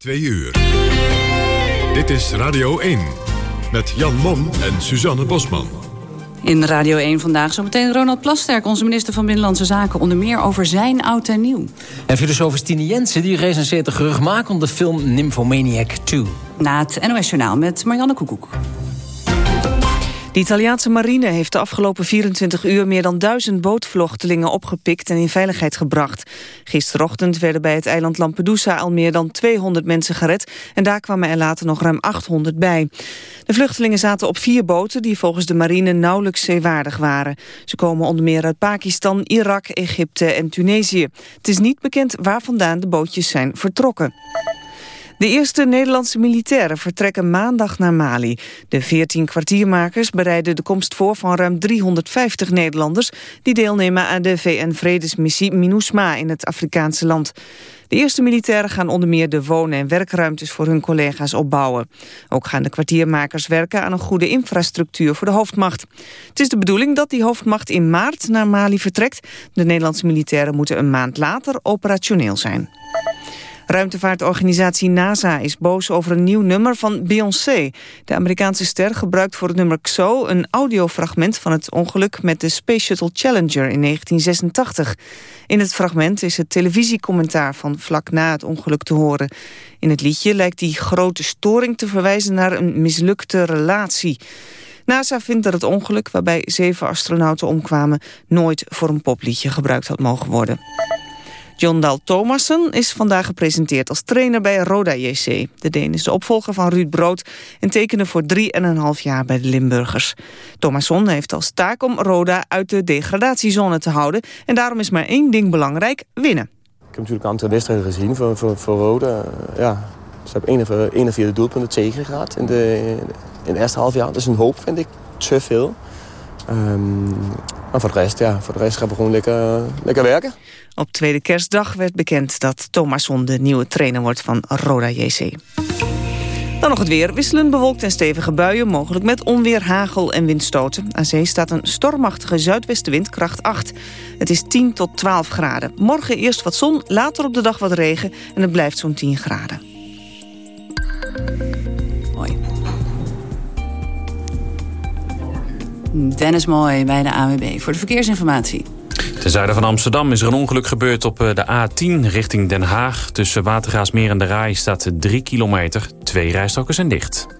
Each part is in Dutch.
Twee uur. Dit is Radio 1 met Jan Mom en Suzanne Bosman. In Radio 1 vandaag zometeen Ronald Plasterk, onze minister van Binnenlandse Zaken... onder meer over zijn oud en nieuw. En filosoof Stine Jensen die recenseert de geruchtmakende film Nymphomaniac 2. Na het NOS Journaal met Marianne Koekoek. De Italiaanse marine heeft de afgelopen 24 uur meer dan duizend bootvluchtelingen opgepikt en in veiligheid gebracht. Gisterochtend werden bij het eiland Lampedusa al meer dan 200 mensen gered en daar kwamen er later nog ruim 800 bij. De vluchtelingen zaten op vier boten die volgens de marine nauwelijks zeewaardig waren. Ze komen onder meer uit Pakistan, Irak, Egypte en Tunesië. Het is niet bekend waar vandaan de bootjes zijn vertrokken. De eerste Nederlandse militairen vertrekken maandag naar Mali. De 14 kwartiermakers bereiden de komst voor van ruim 350 Nederlanders... die deelnemen aan de VN-vredesmissie MINUSMA in het Afrikaanse land. De eerste militairen gaan onder meer de wonen- en werkruimtes voor hun collega's opbouwen. Ook gaan de kwartiermakers werken aan een goede infrastructuur voor de hoofdmacht. Het is de bedoeling dat die hoofdmacht in maart naar Mali vertrekt. De Nederlandse militairen moeten een maand later operationeel zijn. Ruimtevaartorganisatie NASA is boos over een nieuw nummer van Beyoncé. De Amerikaanse ster gebruikt voor het nummer XO een audiofragment van het ongeluk met de Space Shuttle Challenger in 1986. In het fragment is het televisiecommentaar van vlak na het ongeluk te horen. In het liedje lijkt die grote storing te verwijzen naar een mislukte relatie. NASA vindt dat het ongeluk waarbij zeven astronauten omkwamen... nooit voor een popliedje gebruikt had mogen worden. John Dahl Thomassen is vandaag gepresenteerd als trainer bij Roda JC. De Deen is de opvolger van Ruud Brood en tekende voor drie en een half jaar bij de Limburgers. Thomasson heeft als taak om Roda uit de degradatiezone te houden. En daarom is maar één ding belangrijk, winnen. Ik heb natuurlijk een aantal wedstrijden gezien voor, voor, Roda. Ja, ze hebben 41 doelpunten tegen gehad in de, in de eerste half jaar. Dat is een hoop, vind ik. Te veel. Um, maar voor de rest, ja, voor de rest gaan we gewoon lekker, lekker werken. Op tweede kerstdag werd bekend dat Thomasson de nieuwe trainer wordt van Roda JC. Dan nog het weer. Wisselend bewolkt en stevige buien, mogelijk met onweer, hagel en windstoten. Aan zee staat een stormachtige zuidwestenwind, kracht 8. Het is 10 tot 12 graden. Morgen eerst wat zon, later op de dag wat regen en het blijft zo'n 10 graden. Dennis Mooi bij de AWB voor de verkeersinformatie. Ten zuiden van Amsterdam is er een ongeluk gebeurd op eh, de A10 richting Den Haag. Tussen Watergaasmeer en de Rai staat 3 kilometer. Twee rijstroken zijn dicht.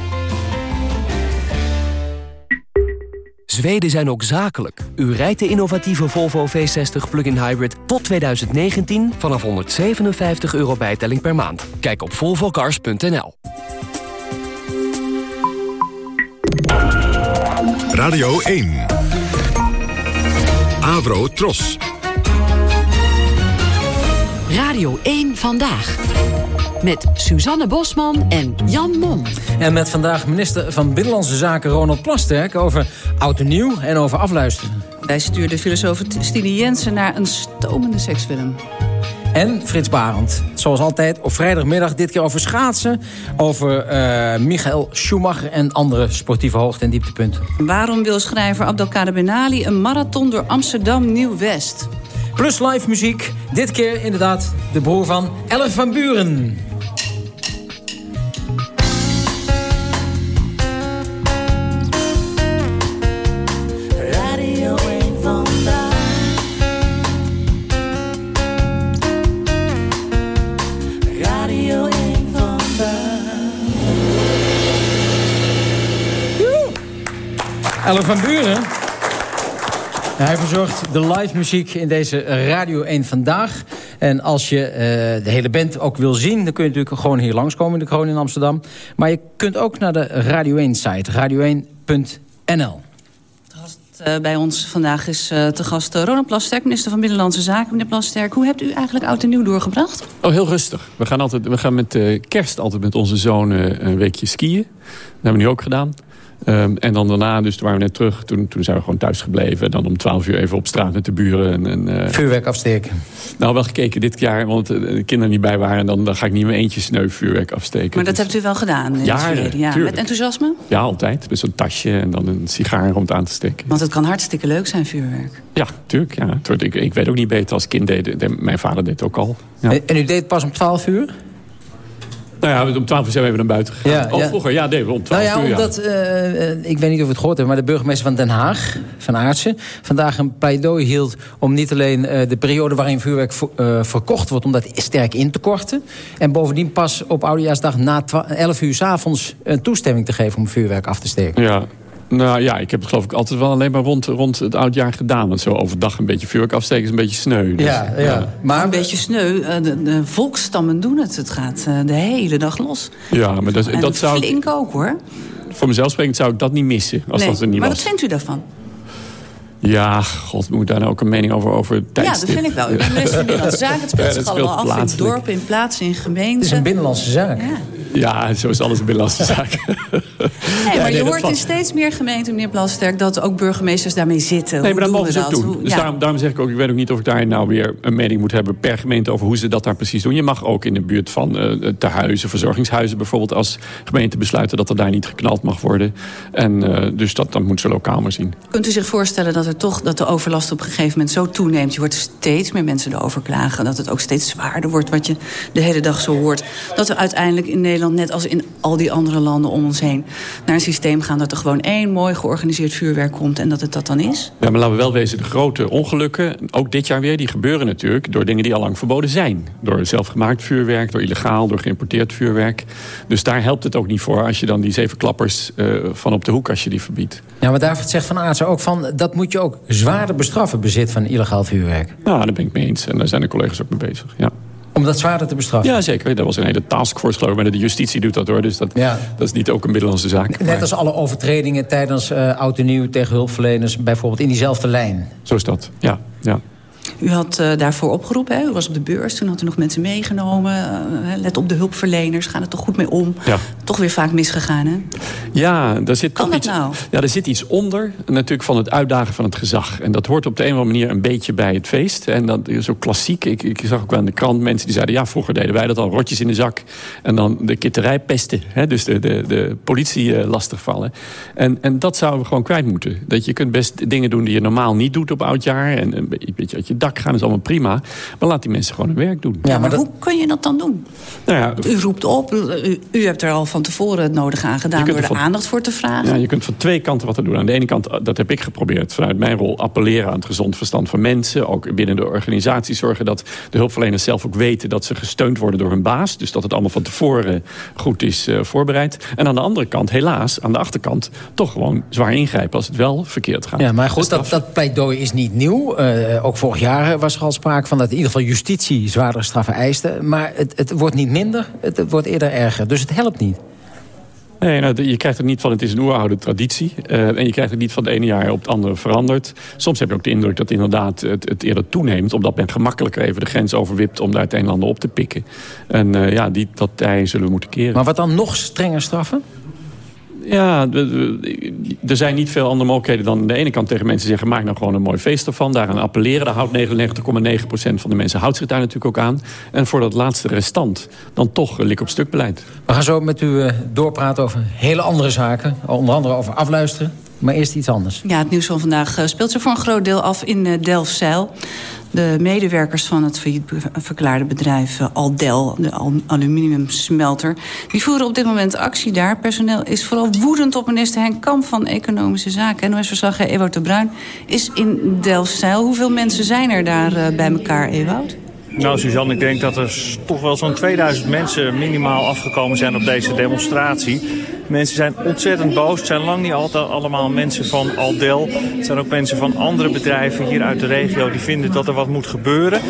Zweden zijn ook zakelijk. U rijdt de innovatieve Volvo V60 Plug-in Hybrid tot 2019 vanaf 157 euro bijtelling per maand. Kijk op volvocars.nl. Radio 1. Avro Tros. Radio 1 Vandaag. Met Suzanne Bosman en Jan Mom. En met vandaag minister van Binnenlandse Zaken Ronald Plasterk... over oud en nieuw en over afluisteren. Wij stuurden filosoof Stine Jensen naar een stomende seksfilm. En Frits Barend. Zoals altijd op vrijdagmiddag dit keer over schaatsen... over uh, Michael Schumacher en andere sportieve hoogte- en dieptepunten. Waarom wil schrijver Abdelkader Benali een marathon door Amsterdam Nieuw-West? Plus live muziek. Dit keer inderdaad de broer van Ellen van Buren. Ellen van Buren. Hij verzorgt de live muziek in deze Radio 1 Vandaag. En als je uh, de hele band ook wil zien... dan kun je natuurlijk gewoon hier langskomen in de Kroon in Amsterdam. Maar je kunt ook naar de Radio 1-site, radio1.nl. Uh, bij ons vandaag is uh, te gast Ronald Plasterk, minister van Binnenlandse Zaken. Meneer Plasterk, hoe hebt u eigenlijk oud en nieuw doorgebracht? Oh, heel rustig. We gaan, altijd, we gaan met kerst altijd met onze zoon een weekje skiën. Dat hebben we nu ook gedaan. Um, en dan daarna, dus toen waren we net terug, toen, toen zijn we gewoon thuis gebleven. En dan om twaalf uur even op straat met de buren. En, en, uh... Vuurwerk afsteken? Nou, wel gekeken dit jaar, want de kinderen niet bij waren. Dan, dan ga ik niet meer eentje sneu vuurwerk afsteken. Maar dat dus... hebt u wel gedaan in ja, het verleden? Ja, Met enthousiasme? Ja, altijd. Met zo'n tasje en dan een sigaar om het aan te steken. Want het kan hartstikke leuk zijn, vuurwerk. Ja, tuurlijk. Ja. Ik, ik weet ook niet beter als kind deed. De, mijn vader deed het ook al. Ja. En, en u deed het pas om twaalf uur? Nou ja, om 12 uur zijn we even naar buiten gegaan. Ja, oh, ja. vroeger, ja, we om 12 nou ja, uur. Omdat, uh, ik weet niet of het gehoord hebt, maar de burgemeester van Den Haag, Van Aartsen, vandaag een pleidooi hield om niet alleen uh, de periode waarin vuurwerk uh, verkocht wordt, om dat sterk in te korten. En bovendien pas op Oudejaarsdag na 11 uur s avonds een toestemming te geven om vuurwerk af te steken. Ja, nou ja, ik heb het geloof ik altijd wel alleen maar rond, rond het oudjaar gedaan. Want zo overdag een beetje vuurwerk afsteken is een beetje sneu. Dus, ja, ja, ja, maar een beetje sneu. De, de volksstammen doen het. Het gaat de hele dag los. Ja, maar dat, dat zou... flink ook hoor. Voor mezelf sprekend zou ik dat niet missen. Als nee, dat er niet maar was. wat vindt u daarvan? Ja, god, moet daar nou ook een mening over, over tijdstip? Ja, dat vind ik wel. U bent minister van Binnenlandse Zaken. Het speelt zich allemaal af in dorpen, in plaatsen, in gemeenten. Het is een binnenlandse zaak. Ja. Ja, zo is alles een binnenlandse zaak. Nee, maar nee, je hoort in steeds meer gemeenten, meneer Plasterk... dat ook burgemeesters daarmee zitten. Nee, maar dat mogen ze ook doen. Hoe, dus ja. daarom, daarom, zeg ik ook, ik weet ook niet of ik daar nou weer een mening moet hebben... per gemeente over hoe ze dat daar precies doen. Je mag ook in de buurt van uh, tehuizen, verzorgingshuizen bijvoorbeeld... als gemeente besluiten dat er daar niet geknald mag worden. En uh, dus dat, dat moeten ze lokaal maar zien. Kunt u zich voorstellen dat, er toch, dat de overlast op een gegeven moment zo toeneemt... je hoort steeds meer mensen erover klagen... dat het ook steeds zwaarder wordt wat je de hele dag zo hoort... dat er uiteindelijk in Nederland, net als in al die andere landen om ons heen... naar een systeem gaan dat er gewoon één mooi georganiseerd vuurwerk komt... en dat het dat dan is? Ja, maar laten we wel wezen, de grote ongelukken, ook dit jaar weer... die gebeuren natuurlijk door dingen die al lang verboden zijn. Door zelfgemaakt vuurwerk, door illegaal, door geïmporteerd vuurwerk. Dus daar helpt het ook niet voor als je dan die zeven klappers uh, van op de hoek... als je die verbiedt. Ja, maar David zegt van Aartsen ook van... dat moet je ook zwaarder bestraffen, bezit van illegaal vuurwerk. Nou, daar ben ik mee eens. En daar zijn de collega's ook mee bezig, ja. Om dat zwaarder te bestraffen? Ja, zeker. Dat was een hele taskforce geloof ik. Maar de justitie doet dat hoor. Dus dat, ja. dat is niet ook een Middellandse zaak. Net maar... als alle overtredingen tijdens uh, oud en nieuw tegen hulpverleners. Bijvoorbeeld in diezelfde lijn. Zo is dat, ja. ja. U had uh, daarvoor opgeroepen, hè? u was op de beurs. Toen had u nog mensen meegenomen. Uh, let op de hulpverleners, gaan er toch goed mee om. Ja. Toch weer vaak misgegaan, hè? Ja, daar zit kan toch iets, nou? Ja, er zit iets onder, natuurlijk van het uitdagen van het gezag. En dat hoort op de een of andere manier een beetje bij het feest. En dat is ook klassiek. Ik, ik zag ook wel in de krant mensen die zeiden... ja, vroeger deden wij dat al, rotjes in de zak. En dan de kitterij pesten. Hè? Dus de, de, de politie uh, lastigvallen. En, en dat zouden we gewoon kwijt moeten. Dat je kunt best dingen doen die je normaal niet doet op oudjaar. En een beetje uit je dak gaan is allemaal prima. Maar laat die mensen gewoon hun werk doen. Ja, maar, maar dat... hoe kun je dat dan doen? Nou ja, u roept op, u, u, hebt er al van tevoren het nodige aan gedaan... door er van, aandacht voor te vragen. Ja, je kunt van twee kanten wat te doen. Aan de ene kant, dat heb ik geprobeerd vanuit mijn rol... appelleren aan het gezond verstand van mensen. Ook binnen de organisatie zorgen dat de hulpverleners zelf ook weten... dat ze gesteund worden door hun baas. Dus dat het allemaal van tevoren goed is uh, voorbereid. En aan de andere kant, helaas, aan de achterkant... toch gewoon zwaar ingrijpen als het wel verkeerd gaat. Ja, maar goed, dat, dat pleidooi is niet nieuw. Uh, ook vorig jaar was er al sprake van dat in ieder geval justitie zwaardere straffen eiste. Maar het, het wordt niet minder, het wordt eerder erger. Dus het helpt niet. Nee, nou, je krijgt het niet van het is een oeroude traditie. Uh, en je krijgt het niet van het ene jaar op het andere veranderd. Soms heb je ook de indruk dat inderdaad het, het eerder toeneemt... omdat men gemakkelijker even de grens overwipt om daar het een en ander op te pikken. En uh, ja, die, dat tij zullen we moeten keren. Maar wat dan nog strenger straffen? Ja, er zijn niet veel andere mogelijkheden dan aan de ene kant tegen mensen zeggen... maak nou gewoon een mooi feest ervan. Daaraan appelleren, daar houdt 99,9% van de mensen houdt zich daar natuurlijk ook aan. En voor dat laatste restant dan toch lik op stuk beleid. We gaan zo met u uh, doorpraten over hele andere zaken. Onder andere over afluisteren. Maar eerst iets anders. Ja, het nieuws van vandaag uh, speelt zich voor een groot deel af in uh, Delfzijl. De medewerkers van het failliet verklaarde bedrijf Aldel, de aluminiumsmelter... die voeren op dit moment actie daar. Personeel is vooral woedend op minister Henk Kamp van Economische Zaken. NOS-verslaggever Ewout de Bruin is in Delfzijl. Hoeveel mensen zijn er daar uh, bij elkaar, Ewout? Nou, Suzanne, ik denk dat er toch wel zo'n 2000 mensen minimaal afgekomen zijn op deze demonstratie. Mensen zijn ontzettend boos. Het zijn lang niet altijd allemaal mensen van Aldel. Het zijn ook mensen van andere bedrijven hier uit de regio die vinden dat er wat moet gebeuren.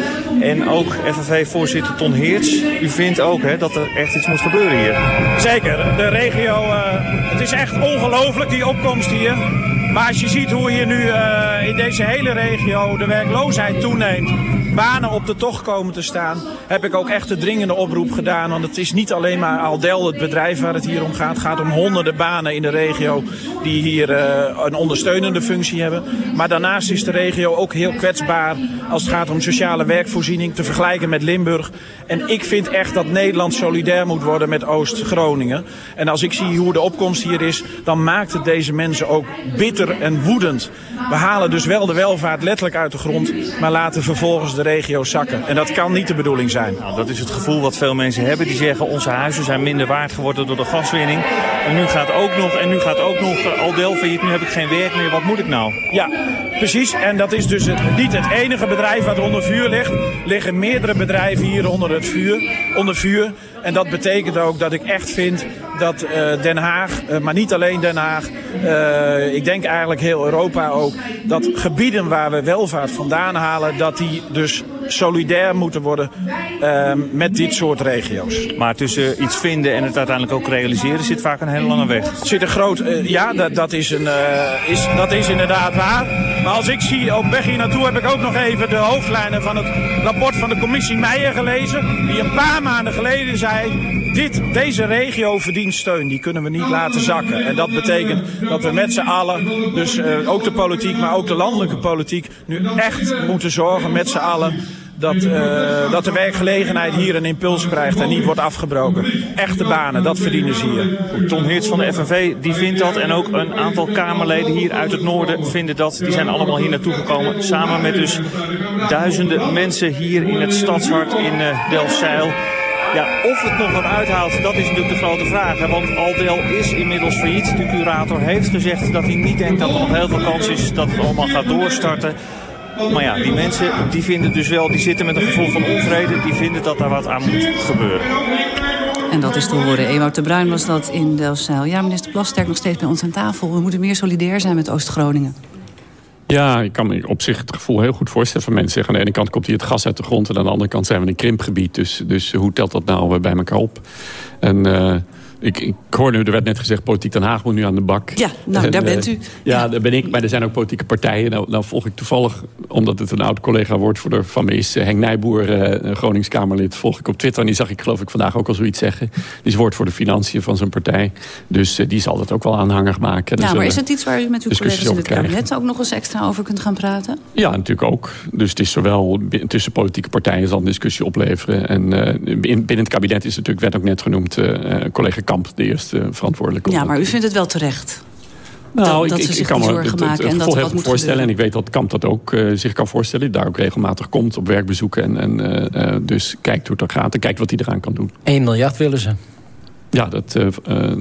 En ook FNV-voorzitter Ton Heerts, u vindt ook hè, dat er echt iets moet gebeuren hier. Zeker. De regio, uh, het is echt ongelooflijk die opkomst hier. Maar als je ziet hoe hier nu uh, in deze hele regio de werkloosheid toeneemt banen op de tocht komen te staan, heb ik ook echt een dringende oproep gedaan. Want het is niet alleen maar Aldel, het bedrijf waar het hier om gaat. Het gaat om honderden banen in de regio die hier uh, een ondersteunende functie hebben. Maar daarnaast is de regio ook heel kwetsbaar als het gaat om sociale werkvoorziening te vergelijken met Limburg. En ik vind echt dat Nederland solidair moet worden met Oost-Groningen. En als ik zie hoe de opkomst hier is, dan maakt het deze mensen ook bitter en woedend. We halen dus wel de welvaart letterlijk uit de grond, maar laten vervolgens de de regio zakken. En dat kan niet de bedoeling zijn. Nou, dat is het gevoel wat veel mensen hebben. Die zeggen onze huizen zijn minder waard geworden door de gaswinning. En nu gaat ook nog, en nu gaat ook nog uh, Aldel failliet. Nu heb ik geen werk meer. Wat moet ik nou? Ja, precies. En dat is dus niet het enige bedrijf wat onder vuur ligt. Liggen meerdere bedrijven hier onder het vuur. Onder vuur. En dat betekent ook dat ik echt vind dat uh, Den Haag, uh, maar niet alleen Den Haag, uh, ik denk eigenlijk heel Europa ook, dat gebieden waar we welvaart vandaan halen, dat die dus solidair moeten worden met dit soort regio's. Maar tussen iets vinden en het uiteindelijk ook realiseren zit vaak een hele lange weg. Zit een groot, ja, dat, dat, is een, is, dat is inderdaad waar. Maar als ik zie, op weg hier naartoe heb ik ook nog even de hoofdlijnen van het rapport van de commissie Meijer gelezen. Die een paar maanden geleden zei, dit, deze regio verdient steun. Die kunnen we niet laten zakken. En dat betekent dat we met z'n allen, dus uh, ook de politiek, maar ook de landelijke politiek, nu echt moeten zorgen met z'n allen dat, uh, dat de werkgelegenheid hier een impuls krijgt en niet wordt afgebroken. Echte banen, dat verdienen ze hier. Ton Heerts van de FNV die vindt dat en ook een aantal Kamerleden hier uit het noorden vinden dat. Die zijn allemaal hier naartoe gekomen samen met dus duizenden mensen hier in het stadshart in uh, Delfzijl. Ja, of het nog wat uithaalt, dat is natuurlijk de grote vraag. Want Aldel is inmiddels failliet. De curator heeft gezegd dat hij niet denkt dat er nog heel veel kans is dat het allemaal gaat doorstarten. Maar ja, die mensen die vinden dus wel, die zitten met een gevoel van onvrede. Die vinden dat daar wat aan moet gebeuren. En dat is te horen. Ewout de Bruin was dat in Delfzijl. Ja, minister Plasterk nog steeds bij ons aan tafel. We moeten meer solidair zijn met Oost-Groningen. Ja, ik kan me op zich het gevoel heel goed voorstellen van mensen zeggen... aan de ene kant komt hier het gas uit de grond... en aan de andere kant zijn we een krimpgebied. Dus, dus hoe telt dat nou bij elkaar op? En... Uh, ik, ik hoorde, er werd net gezegd, politiek Den Haag moet nu aan de bak. Ja, nou, daar bent u. Ja, daar ben ik. Maar er zijn ook politieke partijen. Nou, nou volg ik toevallig, omdat het een oud collega woordvoerder van me is... Henk Nijboer, uh, Gronings Kamerlid, volg ik op Twitter. En die zag ik geloof ik vandaag ook al zoiets zeggen. Die is woordvoerder financiën van zijn partij. Dus die zal dat ook wel aanhangig maken. Ja, maar is het iets waar u met uw collega's in het kabinet ook nog eens extra over kunt gaan praten? Ja, natuurlijk ook. Dus het is zowel tussen politieke partijen zal een discussie opleveren. En uh, binnen het kabinet is natuurlijk, werd ook net genoemd, collega Kamp de eerste verantwoordelijke. Ja, maar u vindt het wel terecht? Nou, dat, ik, dat ik, kan me het, het, het gevoel voorstellen. En ik weet dat Kamp dat ook uh, zich kan voorstellen. Daar ook regelmatig komt op werkbezoeken. En, en uh, dus kijkt hoe het er gaat. En kijkt wat hij eraan kan doen. 1 miljard willen ze. Ja, dat uh,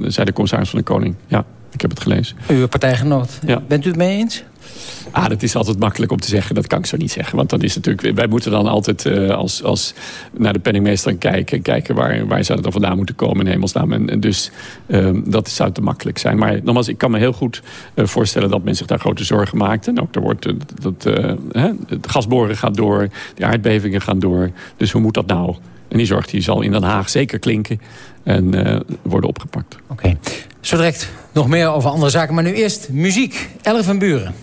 zei de commissaris van de Koning. Ja, ik heb het gelezen. Uw partijgenoot. Ja. Bent u het mee eens? Ah, dat is altijd makkelijk om te zeggen. Dat kan ik zo niet zeggen. Want dan is natuurlijk, wij moeten dan altijd uh, als, als naar de penningmeester kijken. Kijken waar, waar zou het dan vandaan moeten komen in hemelsnaam. En, en dus uh, dat zou te makkelijk zijn. Maar nogmaals, ik kan me heel goed uh, voorstellen dat men zich daar grote zorgen maakt. En ook er wordt, dat, hè, het gasboren gaat door. De aardbevingen gaan door. Dus hoe moet dat nou? En die zorg die zal in Den Haag zeker klinken. En worden opgepakt. Oké. Zo direct nog meer over andere zaken. Maar nu eerst muziek. Elf van Buren.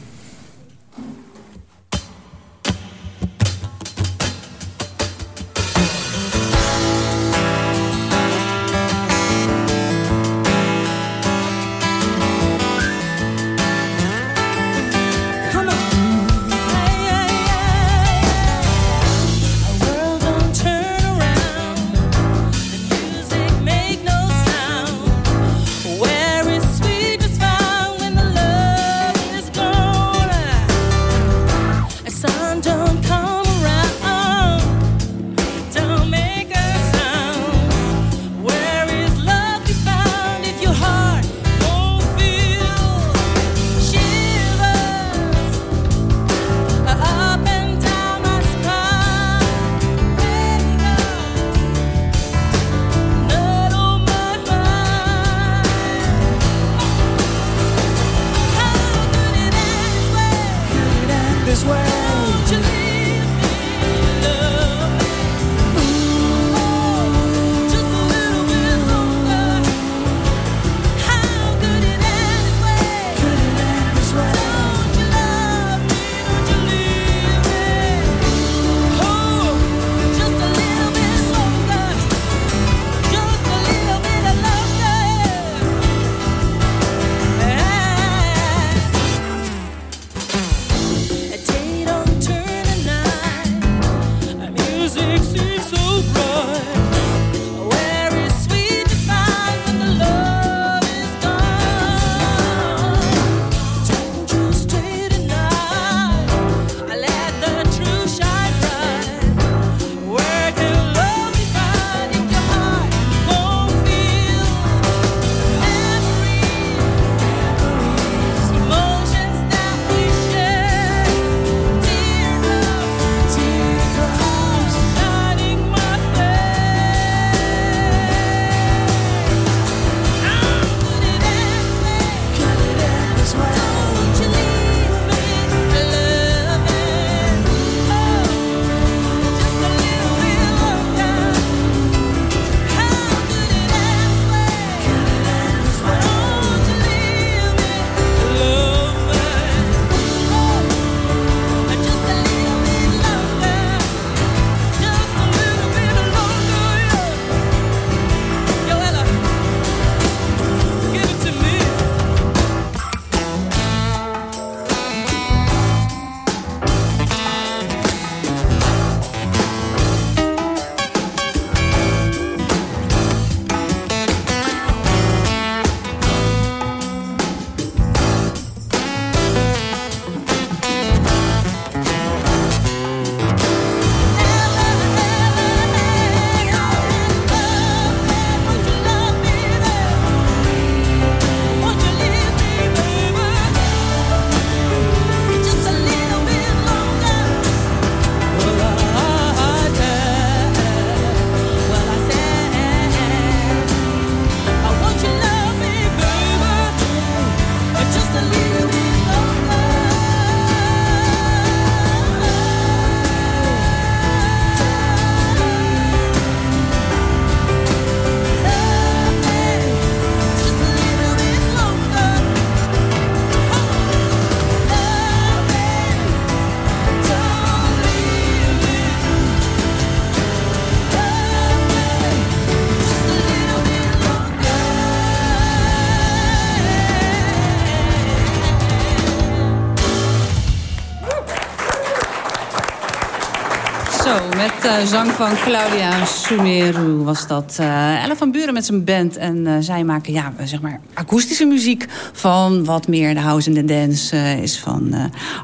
Uh, zang van Claudia Sumeru was dat. Uh, Elle van Buren met zijn band. En uh, zij maken ja, zeg maar akoestische muziek van wat meer de house en de dance is van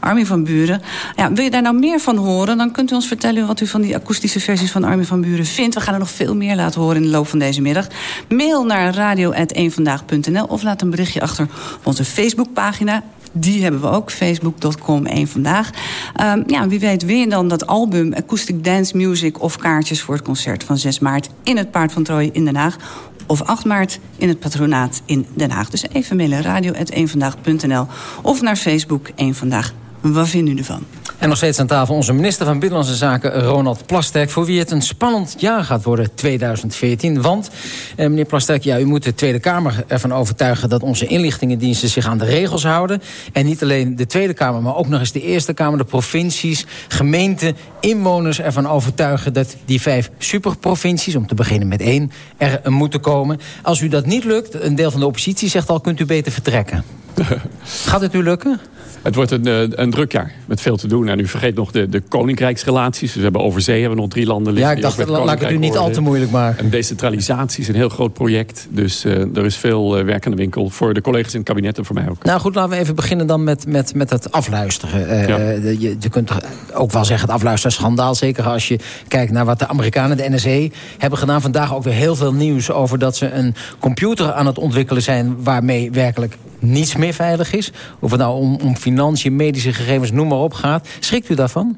Armin van Buren. Ja, wil je daar nou meer van horen? Dan kunt u ons vertellen wat u van die akoestische versies van Armin van Buren vindt. We gaan er nog veel meer laten horen in de loop van deze middag. Mail naar radio.eenvandaag.nl of laat een berichtje achter op onze Facebookpagina. Die hebben we ook, facebook.com 1 vandaag. Um, ja, wie weet win je dan dat album Acoustic Dance Music... of kaartjes voor het concert van 6 maart in het Paard van Troje in Den Haag of 8 maart in het patronaat in Den Haag. Dus even mailen radio.eenvandaag.nl of naar Facebook 1 Vandaag. Wat vinden u ervan? En nog steeds aan tafel onze minister van Binnenlandse Zaken, Ronald Plasterk... voor wie het een spannend jaar gaat worden, 2014. Want, eh, meneer Plasterk, ja, u moet de Tweede Kamer ervan overtuigen... dat onze inlichtingendiensten zich aan de regels houden. En niet alleen de Tweede Kamer, maar ook nog eens de Eerste Kamer... de provincies, gemeenten, inwoners ervan overtuigen... dat die vijf superprovincies, om te beginnen met één, er moeten komen. Als u dat niet lukt, een deel van de oppositie zegt al... kunt u beter vertrekken. gaat het u lukken? Het wordt een, eh, een druk jaar met veel te doen. En u vergeet nog de, de koninkrijksrelaties. Dus we hebben over zee hebben we nog drie landen liggen. Ja, ik dacht, laat ik het u niet al te moeilijk maken. En decentralisatie is een heel groot project. Dus uh, er is veel uh, werk aan de winkel. Voor de collega's in het kabinet en voor mij ook. Nou goed, laten we even beginnen dan met, met, met het afluisteren. Uh, ja. je, je kunt ook wel zeggen het afluisteren schandaal. Zeker als je kijkt naar wat de Amerikanen, de NSE, hebben gedaan. Vandaag ook weer heel veel nieuws over dat ze een computer aan het ontwikkelen zijn... waarmee werkelijk niets meer veilig is. Of het nou om, om financiën, medische gegevens, noem maar op gaat. Schrikt u daarvan?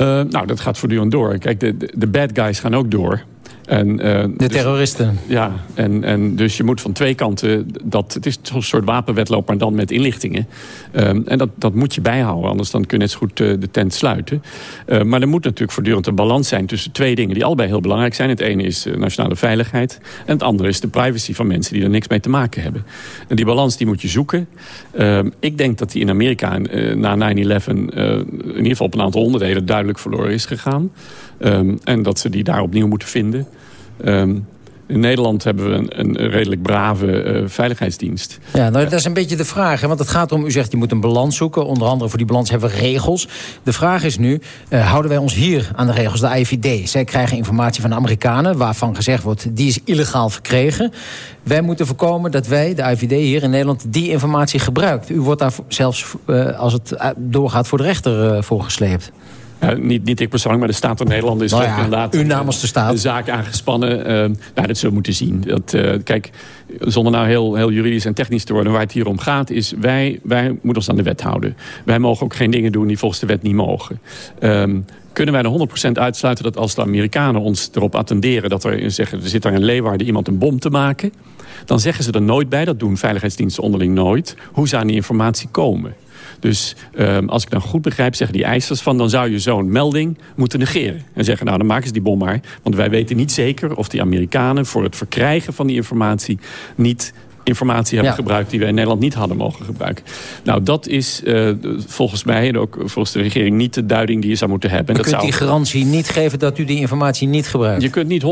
Uh, nou, dat gaat voortdurend door. Kijk, de, de bad guys gaan ook door. En, uh, de dus- terroristen. ja, en, en dus je moet van twee kanten... Dat, het is een soort wapenwetloop, maar dan met inlichtingen. Um, en dat, dat moet je bijhouden, anders dan kun je net zo goed uh, de tent sluiten. Uh, maar er moet natuurlijk voortdurend een balans zijn tussen twee dingen... die allebei heel belangrijk zijn. Het ene is nationale veiligheid. En het andere is de privacy van mensen die er niks mee te maken hebben. En die balans die moet je zoeken. Um, ik denk dat die in Amerika na 9-11... in ieder geval op een aantal onderdelen duidelijk verloren is gegaan. Um, en dat ze die daar opnieuw moeten vinden. Um, in Nederland hebben we een, een redelijk brave uh, veiligheidsdienst. Ja, nou, dat is een beetje de vraag. Hè? Want het gaat om, u zegt, je moet een balans zoeken. Onder andere voor die balans hebben we regels. De vraag is nu, uh, houden wij ons hier aan de regels, de IVD? Zij krijgen informatie van de Amerikanen, waarvan gezegd wordt... die is illegaal verkregen. Wij moeten voorkomen dat wij, de IVD hier in Nederland... die informatie gebruikt. U wordt daar zelfs, uh, als het doorgaat, voor de rechter voor gesleept. Uh, niet, niet ik persoonlijk, maar de Staat van Nederland is nou ja, inderdaad u namens de, staat. de zaak aangespannen. Uh, nou, dat zullen we moeten zien. Dat, uh, kijk, zonder nou heel, heel juridisch en technisch te worden... waar het hier om gaat, is wij, wij moeten ons aan de wet houden. Wij mogen ook geen dingen doen die volgens de wet niet mogen. Um, kunnen wij er 100% uitsluiten dat als de Amerikanen ons erop attenderen... dat er, zeggen, er zit daar in Leeuwarden iemand een bom te maken... dan zeggen ze er nooit bij, dat doen veiligheidsdiensten onderling nooit... hoe ze aan die informatie komen. Dus um, als ik dan goed begrijp, zeggen die eisers van... dan zou je zo'n melding moeten negeren. En zeggen, nou dan maken ze die bom maar. Want wij weten niet zeker of die Amerikanen... voor het verkrijgen van die informatie niet informatie hebben ja. gebruikt... die wij in Nederland niet hadden mogen gebruiken. Nou, dat is uh, volgens mij en ook volgens de regering niet de duiding die je zou moeten hebben. Je kunt zou... die garantie niet geven dat u die informatie niet gebruikt? Je kunt niet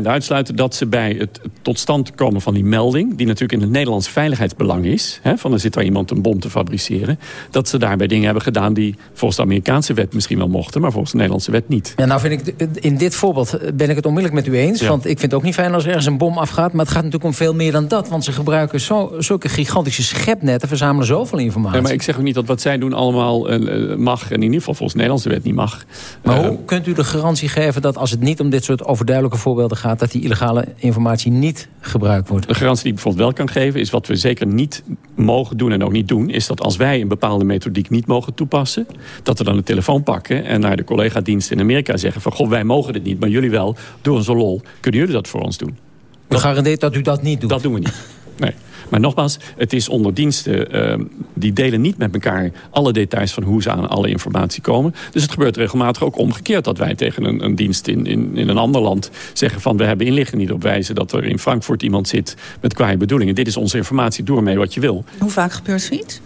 100% uitsluiten dat ze bij het tot stand komen van die melding... die natuurlijk in het Nederlands veiligheidsbelang is... Hè, van er zit daar iemand een bom te fabriceren... dat ze daarbij dingen hebben gedaan die volgens de Amerikaanse wet misschien wel mochten... maar volgens de Nederlandse wet niet. Ja, nou vind ik, in dit voorbeeld ben ik het onmiddellijk met u eens. Ja. Want ik vind het ook niet fijn als er ergens een bom afgaat... maar het gaat natuurlijk om veel meer dan dat. Want ze gebruiken gebruiken zo, zulke gigantische schepnetten, verzamelen zoveel informatie. Ja, maar ik zeg ook niet dat wat zij doen allemaal uh, mag... en in ieder geval volgens de Nederlandse wet niet mag. Maar uh, hoe kunt u de garantie geven dat als het niet om dit soort overduidelijke voorbeelden gaat... dat die illegale informatie niet gebruikt wordt? De garantie die ik bijvoorbeeld wel kan geven... is wat we zeker niet mogen doen en ook niet doen... is dat als wij een bepaalde methodiek niet mogen toepassen... dat we dan de telefoon pakken en naar de collega-dienst in Amerika zeggen... van goh, wij mogen dit niet, maar jullie wel. Door onze lol, kunnen jullie dat voor ons doen? U garandeert dat u dat niet doet? Dat doen we niet. Nee. Maar nogmaals, het is onder diensten... Uh, die delen niet met elkaar alle details van hoe ze aan alle informatie komen. Dus het gebeurt regelmatig ook omgekeerd... dat wij tegen een, een dienst in, in, in een ander land zeggen van... we hebben inlichting niet op wijze dat er in Frankfurt iemand zit met kwaaie bedoelingen. Dit is onze informatie, doe ermee wat je wil. Hoe vaak gebeurt zoiets?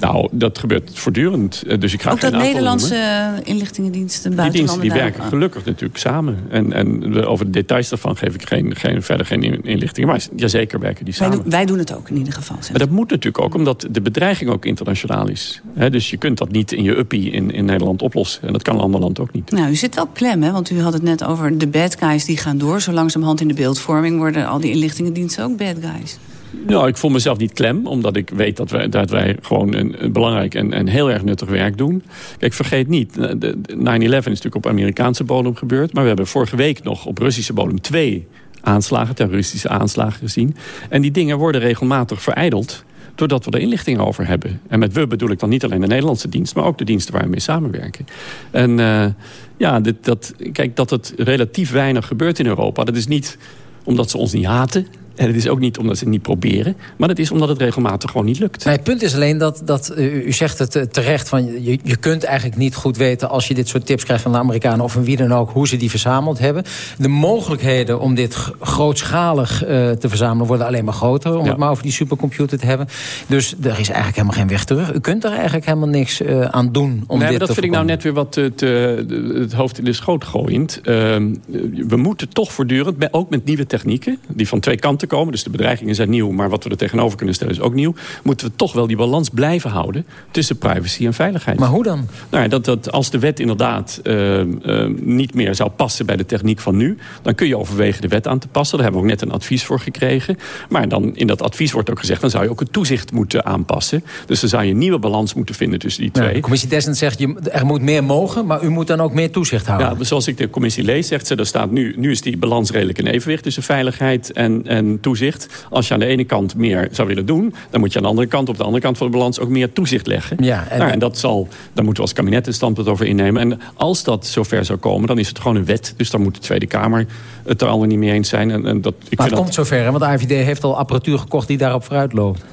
Nou, dat gebeurt voortdurend. Eh, Dus ik ga Ook dat Nederlandse noemen. eh, inlichtingendiensten, Die buitenlanden diensten die daar- werken gelukkig natuurlijk samen. En, en over de details daarvan geef ik geen, geen, verder geen in- inlichtingen. Maar jazeker werken die Wij, samen. doen- wij doen het ook in ieder geval. Maar dat moet natuurlijk ook, omdat de bedreiging ook internationaal is. Dus je kunt dat niet in je uppie in, in Nederland oplossen. En dat kan een ander land ook niet. Nou, u zit wel klem, hè? Want u had het net over de bad guys die gaan door. Zo langzamerhand in de beeldvorming worden al die inlichtingendiensten ook bad guys. Nou, ik voel mezelf niet klem, omdat ik weet dat wij, dat wij gewoon een, belangrijk en, heel erg nuttig werk doen. Kijk, vergeet niet, de- de 9-11 is natuurlijk op Amerikaanse bodem gebeurd. Maar we hebben vorige week nog op Russische bodem twee aanslagen, terroristische aanslagen gezien. En die dingen worden regelmatig verijdeld doordat we er inlichting over hebben. En met we bedoel ik dan niet alleen de Nederlandse dienst... maar ook de diensten waar we mee samenwerken. En eh, ja, dit, dat, kijk, dat het relatief weinig gebeurt in Europa... dat is niet omdat ze ons niet haten... En het is ook niet omdat ze het niet proberen... maar het is omdat het regelmatig gewoon niet lukt. Het punt is alleen dat, dat uh, u zegt het uh, terecht... Van, je, je kunt eigenlijk niet goed weten als je dit soort tips krijgt van de Amerikanen... of van wie dan ook, hoe ze die verzameld hebben. De mogelijkheden om dit grootschalig uh, te verzamelen worden alleen maar groter... om Ja. het maar over die supercomputer te hebben. Dus er is eigenlijk helemaal geen weg terug. U kunt er eigenlijk helemaal niks uh, aan doen om nee, dit dat te vind ik nou net weer wat te, het hoofd in de schoot gooiend. Ehm, we moeten toch voortdurend, ook met nieuwe technieken... die van twee kanten komen, dus de bedreigingen zijn nieuw... maar wat we er tegenover kunnen stellen is ook nieuw... moeten we toch wel die balans blijven houden tussen privacy en veiligheid. Maar hoe dan? Nou, dat, dat als de wet inderdaad uh, uh, niet meer zou passen bij de techniek van nu... dan kun je overwegen de wet aan te passen. Daar hebben we ook net een advies voor gekregen. Maar dan in dat advies wordt ook gezegd... dan zou je ook het toezicht moeten aanpassen. Dus dan zou je een nieuwe balans moeten vinden tussen die twee. Ja, de commissie Descent zegt, je, er moet meer mogen... maar u moet dan ook meer toezicht houden. Ja, zoals ik de commissie lees, zegt ze... Er staat nu, nu is die balans redelijk in evenwicht tussen veiligheid en, en toezicht. Als je aan de ene kant meer zou willen doen... dan moet je aan de andere kant, op de andere kant van de balans... ook meer toezicht leggen. Ja, en, nou, en dat zal, daar moeten we als kabinet een standpunt over innemen. En als dat zover zou komen, dan is het gewoon een wet. Dus dan moet de Tweede Kamer het er allemaal niet mee eens zijn. En, en dat, ik maar het komt zover, hè? want de AVD heeft al apparatuur gekocht... die daarop vooruit loopt.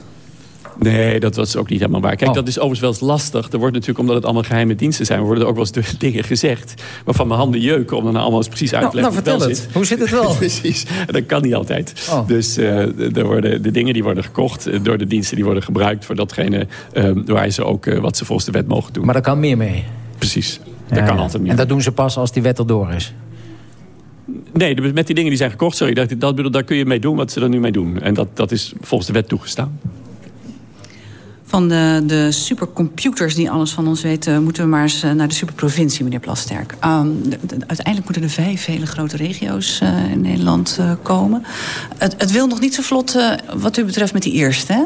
Nee, dat was ook niet helemaal waar. Kijk, Oh. dat is overigens wel eens lastig. Er wordt natuurlijk, omdat het allemaal geheime diensten zijn... worden er ook wel eens dingen gezegd... waarvan mijn handen jeuken om dan nou allemaal eens precies uit te Nou, leggen nou vertel het. zit. Hoe zit het wel? precies. En dat kan niet altijd. Oh. Dus uh, er worden, de dingen die worden gekocht uh, door de diensten... die worden gebruikt voor datgene uh, waar ze ook uh, wat ze volgens de wet mogen doen. Maar daar kan meer mee. Precies. Dat kan ja. altijd meer. En dat doen ze pas als die wet erdoor is. Nee, met die dingen die zijn gekocht, sorry, dat, dat, daar kun je mee doen wat ze er nu mee doen. En dat, dat is volgens de wet toegestaan. Van de, de supercomputers die alles van ons weten... moeten we maar eens eh, naar de superprovincie, meneer Plasterk. De- uiteindelijk moeten er vijf hele grote regio's eh, in Nederland eh, komen. Het, het wil nog niet zo vlot wat u betreft met die eerste, hè?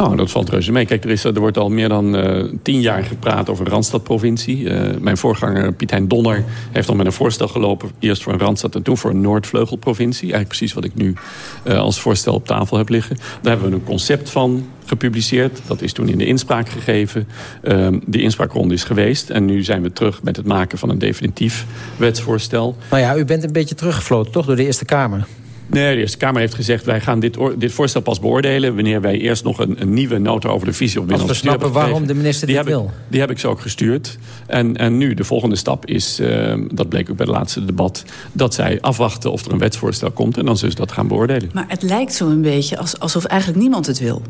Oh, dat valt reuze mee. Kijk, er, is, er wordt al meer dan eh, tien jaar gepraat over Randstadprovincie. Eh, mijn voorganger Piet Hein Donner heeft al met een voorstel gelopen. Eerst voor een Randstad en toen voor een Noordvleugelprovincie. Eigenlijk precies wat ik nu eh, als voorstel op tafel heb liggen. Daar hebben we een concept van gepubliceerd. Dat is toen in de inspraak gegeven. Uh, die inspraakronde is geweest. En nu zijn we terug met het maken van een definitief wetsvoorstel. Nou ja, u bent een beetje teruggefloten, toch, door de Eerste Kamer? Nee, de Eerste Kamer heeft gezegd... wij gaan dit, dit voorstel pas beoordelen... wanneer wij eerst nog een, een nieuwe nota over de visie op Als we Binnenlandse snappen waarom de minister die dit heb wil. Ik, die heb ik zo ook gestuurd. En, en nu, de volgende stap is... eh, dat bleek ook bij het laatste debat... dat zij afwachten of er een wetsvoorstel komt... en dan zullen ze dat gaan beoordelen. Maar het lijkt zo een beetje als, alsof eigenlijk niemand het wil.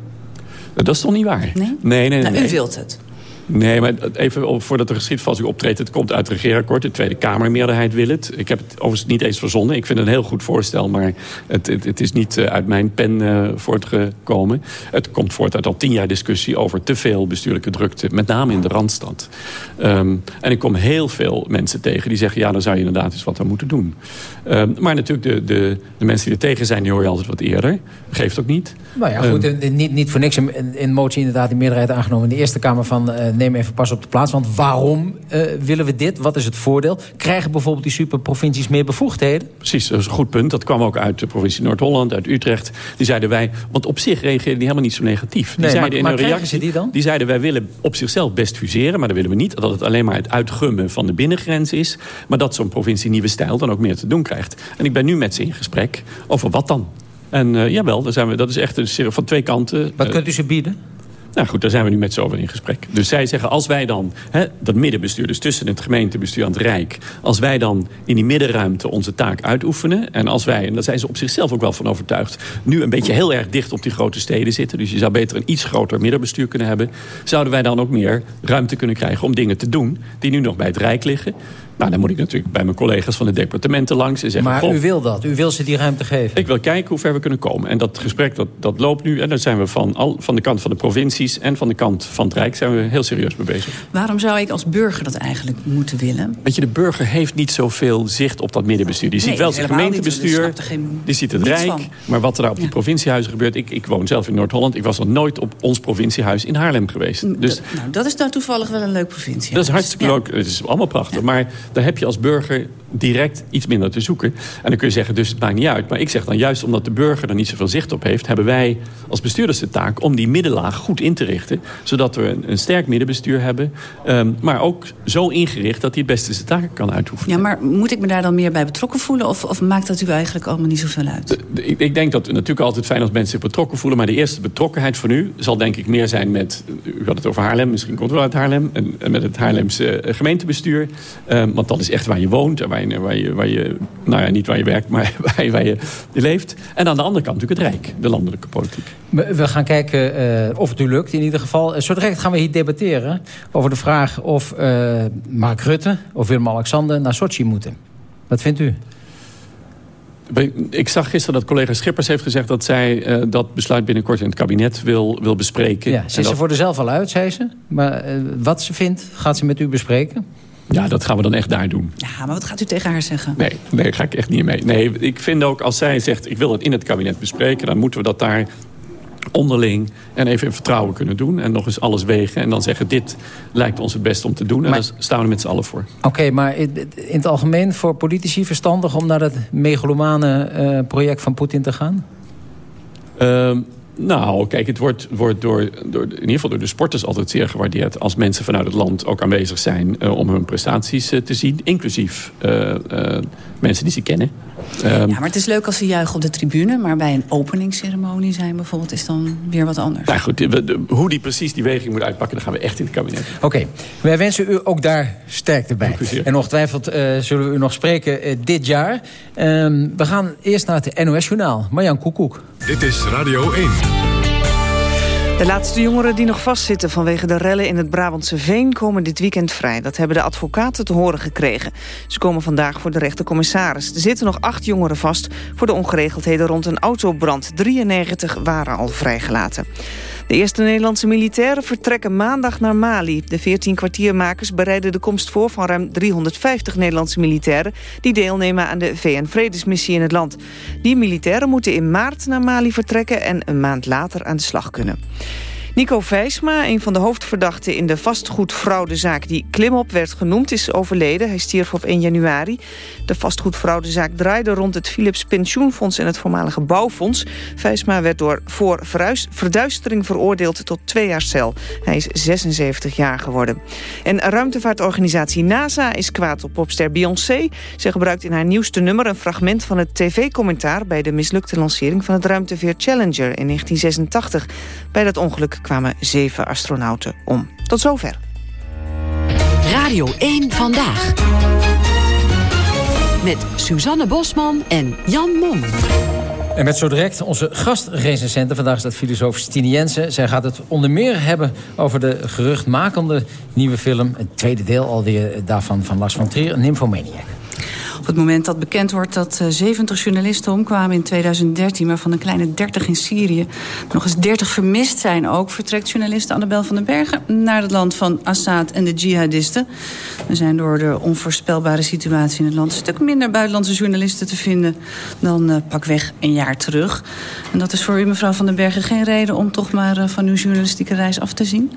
Dat is toch niet waar? Nee? Nee, nee, nou, nee. u wilt het. Nee, maar even voordat er geschiedvasting optreedt... het komt uit het regeerakkoord. De Tweede Kamermeerderheid wil het. Ik heb het overigens niet eens verzonnen. Ik vind het een heel goed voorstel... maar het, het, het is niet eh, uit mijn pen eh, voortgekomen. Het komt voort uit al tien jaar discussie... over te veel bestuurlijke drukte. Met name in de Randstad. Ehm, en ik kom heel veel mensen tegen die zeggen... ja, dan zou je inderdaad eens wat aan moeten doen. Ehm, maar natuurlijk, de, de, de mensen die er tegen zijn... die hoor je altijd wat eerder. Geeft ook niet. Nou ja, Ehm, goed, en- en niet, niet voor niks in, in motie inderdaad de meerderheid aangenomen... in de Eerste Kamer van eh, neem even pas op de plaats. Want waarom eh, willen we dit? Wat is het voordeel? Krijgen bijvoorbeeld die superprovincies meer bevoegdheden? Precies, dat is een goed punt. Dat kwam ook uit de provincie Noord-Holland, uit Utrecht. Die zeiden wij, want op zich reageerden die helemaal niet zo negatief. Die Nee, zeiden maar- in maar hun krijgen reactie, ze die dan? Die zeiden wij willen op zichzelf best fuseren, maar dat willen we niet. Dat het alleen maar het uitgummen van de binnengrens is. Maar dat zo'n provincie Nieuwe Stijl dan ook meer te doen krijgt. En ik ben nu met ze in gesprek over wat dan. En eh, jawel, daar zijn we, dat is echt een van twee kanten. Wat Eh, kunt u ze bieden? Nou goed, daar zijn we nu met z'n over in gesprek. Dus zij zeggen, als wij dan, hè, dat middenbestuur... dus tussen het gemeentebestuur en het Rijk... als wij dan in die middenruimte onze taak uitoefenen... en als wij, en daar zijn ze op zichzelf ook wel van overtuigd... nu een beetje heel erg dicht op die grote steden zitten... dus je zou beter een iets groter middenbestuur kunnen hebben... zouden wij dan ook meer ruimte kunnen krijgen om dingen te doen... die nu nog bij het Rijk liggen... Nou, dan moet ik natuurlijk bij mijn collega's van de departementen langs en zeggen... Maar u wil dat? U wil ze die ruimte geven? Ik wil kijken hoe ver we kunnen komen. En dat gesprek dat, dat loopt nu. En daar zijn we van, al, van de kant van de provincies en van de kant van het Rijk... zijn we heel serieus mee bezig. Waarom zou ik als burger dat eigenlijk moeten willen? Weet je, de burger heeft niet zoveel zicht op dat middenbestuur. Die ziet wel zijn gemeentebestuur, die ziet het Rijk. Maar wat er daar op die provinciehuizen gebeurt... Ik, ik woon zelf in Noord-Holland. Ik was nog nooit op ons provinciehuis in Haarlem geweest. Dus, nou, dat is nou toevallig wel een leuk provincie. Dat is hartstikke leuk. Het is allemaal prachtig. Maar daar heb je als burger direct iets minder te zoeken. En dan kun je zeggen, dus het maakt niet uit. Maar ik zeg dan juist omdat de burger er niet zoveel zicht op heeft... hebben wij als bestuurders de taak om die middenlaag goed in te richten. Zodat we een, een sterk middenbestuur hebben. Um, maar ook zo ingericht dat hij het beste zijn taken kan uitoefenen. Ja, maar moet ik me daar dan meer bij betrokken voelen? Of, of maakt dat u eigenlijk allemaal niet zoveel uit? De, de, ik, ik, denk dat het natuurlijk altijd fijn als mensen zich betrokken voelen. Maar de eerste betrokkenheid van u zal denk ik meer zijn met... U had het over Haarlem, misschien komt wel uit Haarlem. En, en met het Haarlemse gemeentebestuur. Um, want dat is echt waar je woont en waar je, waar je, waar je nou ja, niet waar je werkt, maar waar je, waar je leeft. En aan de andere kant natuurlijk het Rijk, de landelijke politiek. We gaan kijken uh, of het u lukt in ieder geval. Zo direct gaan we hier debatteren over de vraag of uh, Mark Rutte of Willem-Alexander naar Sochi moeten. Wat vindt u? Ik zag gisteren dat collega Schippers heeft gezegd... dat zij uh, dat besluit binnenkort in het kabinet wil, wil bespreken. Ja, ze is dat... er voor zelf al uit, zei ze. Maar uh, wat ze vindt, gaat ze met u bespreken? Ja, dat gaan we dan echt daar doen. Ja, maar wat gaat u tegen haar zeggen? Nee, nee daar ga ik echt niet mee. Nee, ik vind ook als zij zegt, ik wil het in het kabinet bespreken... dan moeten we dat daar onderling en even in vertrouwen kunnen doen. En nog eens alles wegen en dan zeggen... dit lijkt ons het beste om te doen. En maar, daar staan we er met z'n allen voor. Oké, okay, maar in het algemeen voor politici verstandig... om naar het megalomane uh, project van Poetin te gaan? Uh, nou, kijk, het wordt, wordt door, door, in ieder geval door de sporters altijd zeer gewaardeerd... als mensen vanuit het land ook aanwezig zijn uh, om hun prestaties uh, te zien. Inclusief uh, mensen die ze kennen. Um, ja, maar het is leuk als ze juichen op de tribune... maar bij een openingsceremonie zijn bijvoorbeeld is dan weer wat anders. Nou goed, de, de, hoe die precies die weging moet uitpakken... dat gaan we echt in het kabinet. Oké, okay. wij wensen u ook daar sterkte bij. En ongetwijfeld zullen we u nog spreken dit jaar. Um, we gaan eerst naar het NOS-journaal. Marjan Koekoek. Dit is Radio 1. De laatste jongeren die nog vastzitten vanwege de rellen in het Brabantse Veen... komen dit weekend vrij. Dat hebben de advocaten te horen gekregen. Ze komen vandaag voor de rechtercommissaris. Er zitten nog acht jongeren vast voor de ongeregeldheden rond een autobrand. 93 waren al vrijgelaten. De eerste Nederlandse militairen vertrekken maandag naar Mali. De 14 kwartiermakers bereiden de komst voor van ruim 350 Nederlandse militairen... die deelnemen aan de VN-vredesmissie in het land. Die militairen moeten in maart naar Mali vertrekken... en een maand later aan de slag kunnen. Nico Vijsma, een van de hoofdverdachten in de vastgoedfraudezaak die Klimop werd genoemd, is overleden. Hij stierf op 1 januari. De vastgoedfraudezaak draaide rond het Philips Pensioenfonds en het voormalige bouwfonds. Vijsma werd door voor verduistering veroordeeld tot twee jaar cel. Hij is 76 jaar geworden. En ruimtevaartorganisatie NASA is kwaad op popster Beyoncé. Ze gebruikt in haar nieuwste nummer een fragment van het tv-commentaar... bij de mislukte lancering van het ruimteveer Challenger in 1986. Bij dat ongeluk kwamen zeven astronauten om. Tot zover. Radio 1 Vandaag. Met Suzanne Bosman en Jan Mom. En met zo direct onze gastrecensente. Vandaag is dat filosoof Stine Jensen. Zij gaat het onder meer hebben over de geruchtmakende nieuwe film. Het tweede deel alweer daarvan van Lars van Trier, Nymphomaniac. Op het moment dat bekend wordt dat uh, 70 journalisten omkwamen in 2013... maar van een kleine 30 in Syrië nog eens 30 vermist zijn ook... vertrekt journalist Annabel van den Bergen naar het land van Assad en de jihadisten. Er zijn door de onvoorspelbare situatie in het land... een stuk minder buitenlandse journalisten te vinden dan uh, pakweg een jaar terug. En dat is voor u, mevrouw van den Bergen, geen reden om toch maar uh, van uw journalistieke reis af te zien?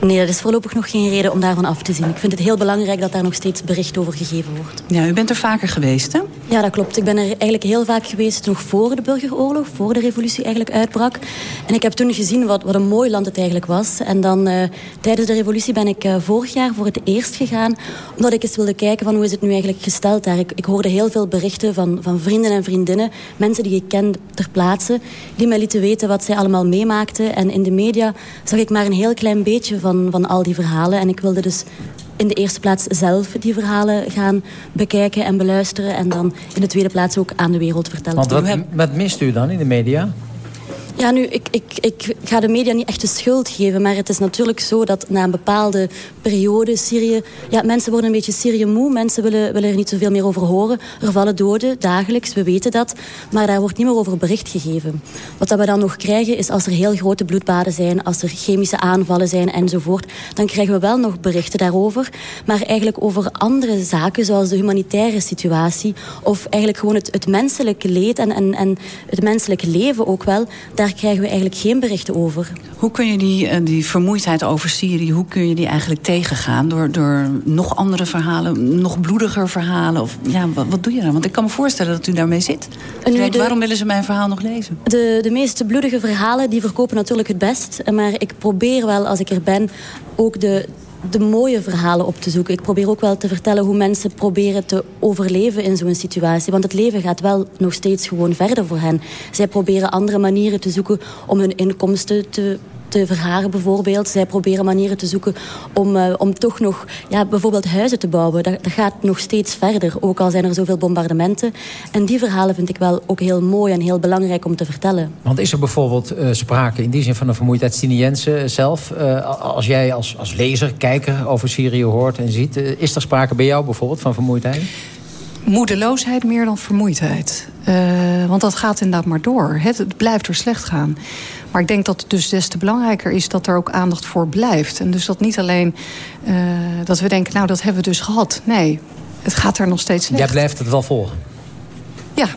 Nee, dat is voorlopig nog geen reden om daarvan af te zien. Ik vind het heel belangrijk dat daar nog steeds bericht over gegeven wordt. Ja, u bent er vaker geweest, hè? Ja, dat klopt. Ik ben er eigenlijk heel vaak geweest nog voor de burgeroorlog, voor de revolutie eigenlijk uitbrak. En ik heb toen gezien wat, wat een mooi land het eigenlijk was. En dan uh, tijdens de revolutie ben ik uh, vorig jaar voor het eerst gegaan, omdat ik eens wilde kijken van hoe is het nu eigenlijk gesteld daar. Ik, ik hoorde heel veel berichten van, van vrienden en vriendinnen, mensen die ik ken ter plaatse, die mij lieten weten wat zij allemaal meemaakten. En in de media zag ik maar een heel klein beetje van, van al die verhalen. En ik wilde dus in de eerste plaats zelf die verhalen gaan bekijken en beluisteren. En dan in de tweede plaats ook aan de wereld vertellen. Want wat, wat mist u dan in de media? Ja, nu, ik, ik, ik ga de media niet echt de schuld geven. Maar het is natuurlijk zo dat na een bepaalde periode Syrië... Ja, mensen worden een beetje Syrië moe. Mensen willen, willen er niet zoveel meer over horen. Er vallen doden, dagelijks, we weten dat. Maar daar wordt niet meer over bericht gegeven. Wat dat we dan nog krijgen is als er heel grote bloedbaden zijn... als er chemische aanvallen zijn enzovoort... dan krijgen we wel nog berichten daarover. Maar eigenlijk over andere zaken, zoals de humanitaire situatie... of eigenlijk gewoon het, het menselijke leed en, en, en het menselijke leven ook wel krijgen we eigenlijk geen berichten over. Hoe kun je die, eh, die vermoeidheid over Syrië, hoe kun je die eigenlijk tegengaan? Door, door nog andere verhalen, nog bloediger verhalen? Of, ja, wat, wat doe je dan? Want ik kan me voorstellen dat u daarmee zit. De, waarom willen ze mijn verhaal nog lezen? De, de meeste bloedige verhalen die verkopen natuurlijk het best. Maar ik probeer wel, als ik er ben, ook de, de mooie verhalen op te zoeken. Ik probeer ook wel te vertellen hoe mensen proberen te overleven in zo'n situatie. Want het leven gaat wel nog steeds gewoon verder voor hen. Zij proberen andere manieren te zoeken om hun inkomsten te te verharen bijvoorbeeld. Zij proberen manieren te zoeken om, uh, om toch nog ja, bijvoorbeeld huizen te bouwen. Dat, dat, gaat nog steeds verder, ook al zijn er zoveel bombardementen. En die verhalen vind ik wel ook heel mooi en heel belangrijk om te vertellen. Want is er bijvoorbeeld uh, sprake in die zin van een vermoeidheid Stine Jensen zelf? Uh, als jij als, als lezer, kijker over Syrië hoort en ziet... is er sprake bij jou bijvoorbeeld van vermoeidheid? moedeloosheid meer dan vermoeidheid. Uh, want dat gaat inderdaad maar door. Het, het, blijft er slecht gaan. Maar ik denk dat het dus des te belangrijker is dat er ook aandacht voor blijft. En dus dat niet alleen uh, dat we denken, nou dat hebben we dus gehad. Nee, het gaat er nog steeds slecht. Jij blijft het wel volgen? Ja.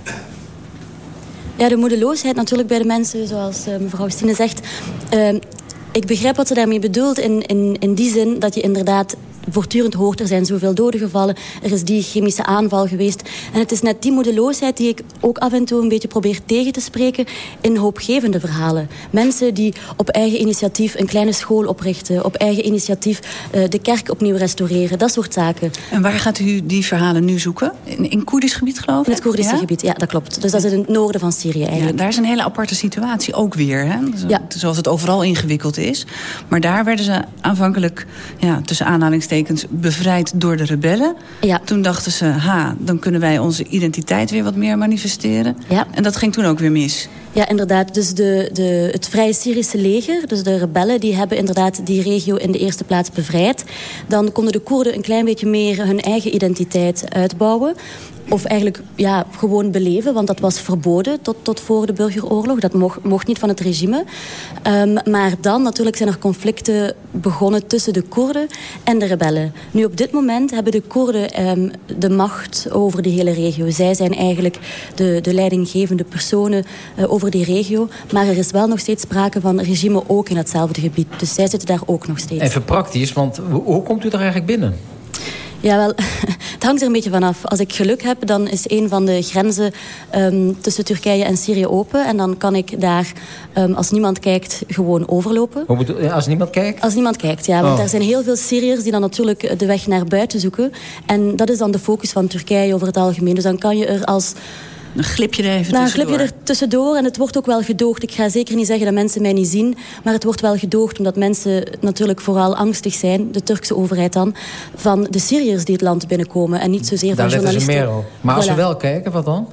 Ja, de moedeloosheid natuurlijk bij de mensen, zoals uh, mevrouw Stine zegt. Uh, ik begrijp wat ze daarmee bedoelt in, in, in die zin dat je inderdaad voortdurend hoort, er zijn zoveel doden gevallen, er is die chemische aanval geweest. En het is net die moedeloosheid die ik ook af en toe een beetje probeer tegen te spreken in hoopgevende verhalen. Mensen die op eigen initiatief een kleine school oprichten, op eigen initiatief uh, de kerk opnieuw restaureren, dat soort zaken. En waar gaat u die verhalen nu zoeken? In, in Koerdisch gebied geloof ik? In het Koerdische ja? gebied, ja, dat klopt. Dus dat is in het noorden van Syrië eigenlijk. Ja, daar is een hele aparte situatie ook weer, hè? Ja. Zoals het overal ingewikkeld is. Maar daar werden ze aanvankelijk, ja, tussen aanhalingstekens bevrijd door de rebellen. Ja. Toen dachten ze, ha, dan kunnen wij onze identiteit weer wat meer manifesteren. Ja. En dat ging toen ook weer mis. Ja, inderdaad. Dus de, de, het Vrije Syrische leger, dus de rebellen... die hebben inderdaad die regio in de eerste plaats bevrijd. Dan konden de Koerden een klein beetje meer hun eigen identiteit uitbouwen of eigenlijk ja, gewoon beleven, want dat was verboden tot, tot voor de burgeroorlog. Dat mocht, mocht niet van het regime. Um, maar dan natuurlijk zijn er conflicten begonnen tussen de Koerden en de rebellen. Nu op dit moment hebben de Koerden um, de macht over die hele regio. Zij zijn eigenlijk de, de leidinggevende personen uh, over die regio. Maar er is wel nog steeds sprake van regime ook in hetzelfde gebied. Dus zij zitten daar ook nog steeds. Even praktisch, want hoe komt u er eigenlijk binnen? Ja, wel, het hangt er een beetje vanaf. Als ik geluk heb, dan is een van de grenzen um, tussen Turkije en Syrië open. En dan kan ik daar, um, als niemand kijkt, gewoon overlopen. Hoe bedoel, als niemand kijkt? Als niemand kijkt, ja. Want oh. er zijn heel veel Syriërs die dan natuurlijk de weg naar buiten zoeken. En dat is dan de focus van Turkije over het algemeen. Dus dan kan je er als een glipje er even nou, tussendoor. Een glipje er tussendoor en het wordt ook wel gedoogd. Ik ga zeker niet zeggen dat mensen mij niet zien, maar het wordt wel gedoogd omdat mensen natuurlijk vooral angstig zijn, de Turkse overheid dan, van de Syriërs die het land binnenkomen en niet zozeer Daar van journalisten. Ze meer op. Maar als voilà. ze wel kijken, wat dan?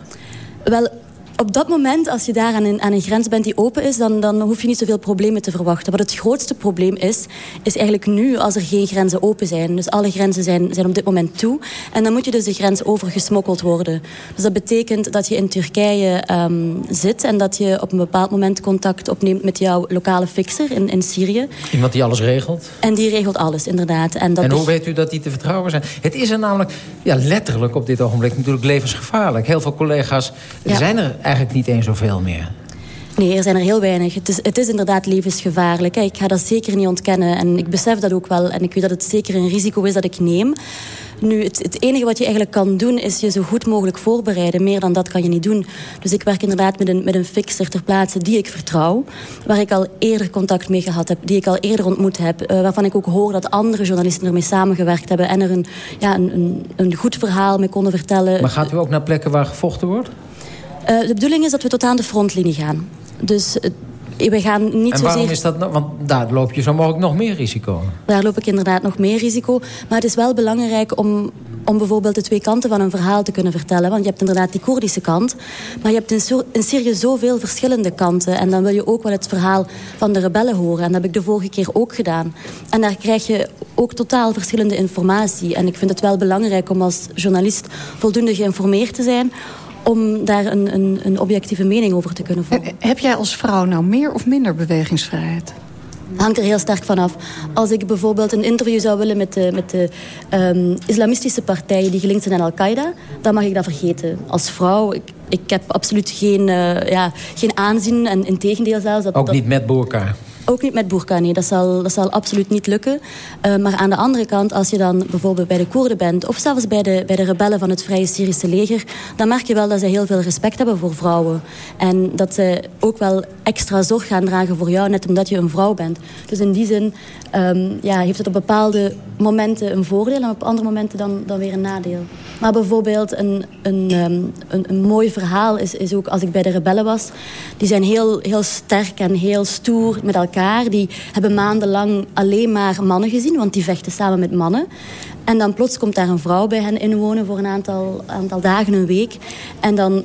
Wel, op dat moment, als je daar aan een, aan een grens bent die open is... Dan, dan hoef je niet zoveel problemen te verwachten. Wat het grootste probleem is, is eigenlijk nu als er geen grenzen open zijn. Dus alle grenzen zijn, zijn op dit moment toe. En dan moet je dus de grens overgesmokkeld worden. Dus dat betekent dat je in Turkije um, zit... en dat je op een bepaald moment contact opneemt met jouw lokale fixer in, in Syrië. Iemand die alles regelt? En die regelt alles, inderdaad. En, dat en hoe weet u dat die te vertrouwen zijn? Het is er namelijk ja, letterlijk op dit ogenblik natuurlijk levensgevaarlijk. Heel veel collega's ja. zijn er eigenlijk niet eens zoveel meer. Nee, er zijn er heel weinig. Het is, het is inderdaad levensgevaarlijk. Ik ga dat zeker niet ontkennen. En ik besef dat ook wel. En ik weet dat het zeker een risico is dat ik neem. Nu, het, het enige wat je eigenlijk kan doen, is je zo goed mogelijk voorbereiden. Meer dan dat kan je niet doen. Dus ik werk inderdaad met een, met een fixer ter plaatse die ik vertrouw. Waar ik al eerder contact mee gehad heb. Die ik al eerder ontmoet heb. Uh, waarvan ik ook hoor dat andere journalisten ermee samengewerkt hebben. En er een, ja, een, een, een goed verhaal mee konden vertellen. Maar gaat u ook naar plekken waar gevochten wordt? Uh, de bedoeling is dat we tot aan de frontlinie gaan. Dus uh, we gaan niet en waarom is dat? Want daar loop je zo mogelijk nog meer risico. Daar loop ik inderdaad nog meer risico. Maar het is wel belangrijk om, om bijvoorbeeld de twee kanten van een verhaal te kunnen vertellen. Want je hebt inderdaad die Koerdische kant. Maar je hebt in, in Syrië zoveel verschillende kanten. En dan wil je ook wel het verhaal van de rebellen horen. En dat heb ik de vorige keer ook gedaan. En daar krijg je ook totaal verschillende informatie. En ik vind het wel belangrijk om als journalist voldoende geïnformeerd te zijn om daar een, een, een objectieve mening over te kunnen vormen. Heb jij als vrouw nou meer of minder bewegingsvrijheid? hangt er heel sterk vanaf. Als ik bijvoorbeeld een interview zou willen met de, met de um, islamistische partijen die gelinkt zijn aan Al-Qaeda, dan mag ik dat vergeten. Als vrouw, ik, ik heb absoluut geen, uh, ja, geen aanzien en in tegendeel zelfs. Dat, Ook niet met burka? Ook niet met burka. Dat zal, dat zal absoluut niet lukken. Uh, maar aan de andere kant, als je dan bijvoorbeeld bij de Koerden bent... of zelfs bij de, bij de rebellen van het Vrije Syrische leger... dan merk je wel dat ze heel veel respect hebben voor vrouwen. En dat ze ook wel extra zorg gaan dragen voor jou... net omdat je een vrouw bent. Dus in die zin um, ja, heeft het op bepaalde momenten een voordeel... en op andere momenten dan, dan weer een nadeel. Maar bijvoorbeeld een, een, um, een, een mooi verhaal is, is ook als ik bij de rebellen was. Die zijn heel, heel sterk en heel stoer met elkaar. Die hebben maandenlang alleen maar mannen gezien, want die vechten samen met mannen. En dan plots komt daar een vrouw bij hen inwonen voor een aantal, aantal dagen, een week. En dan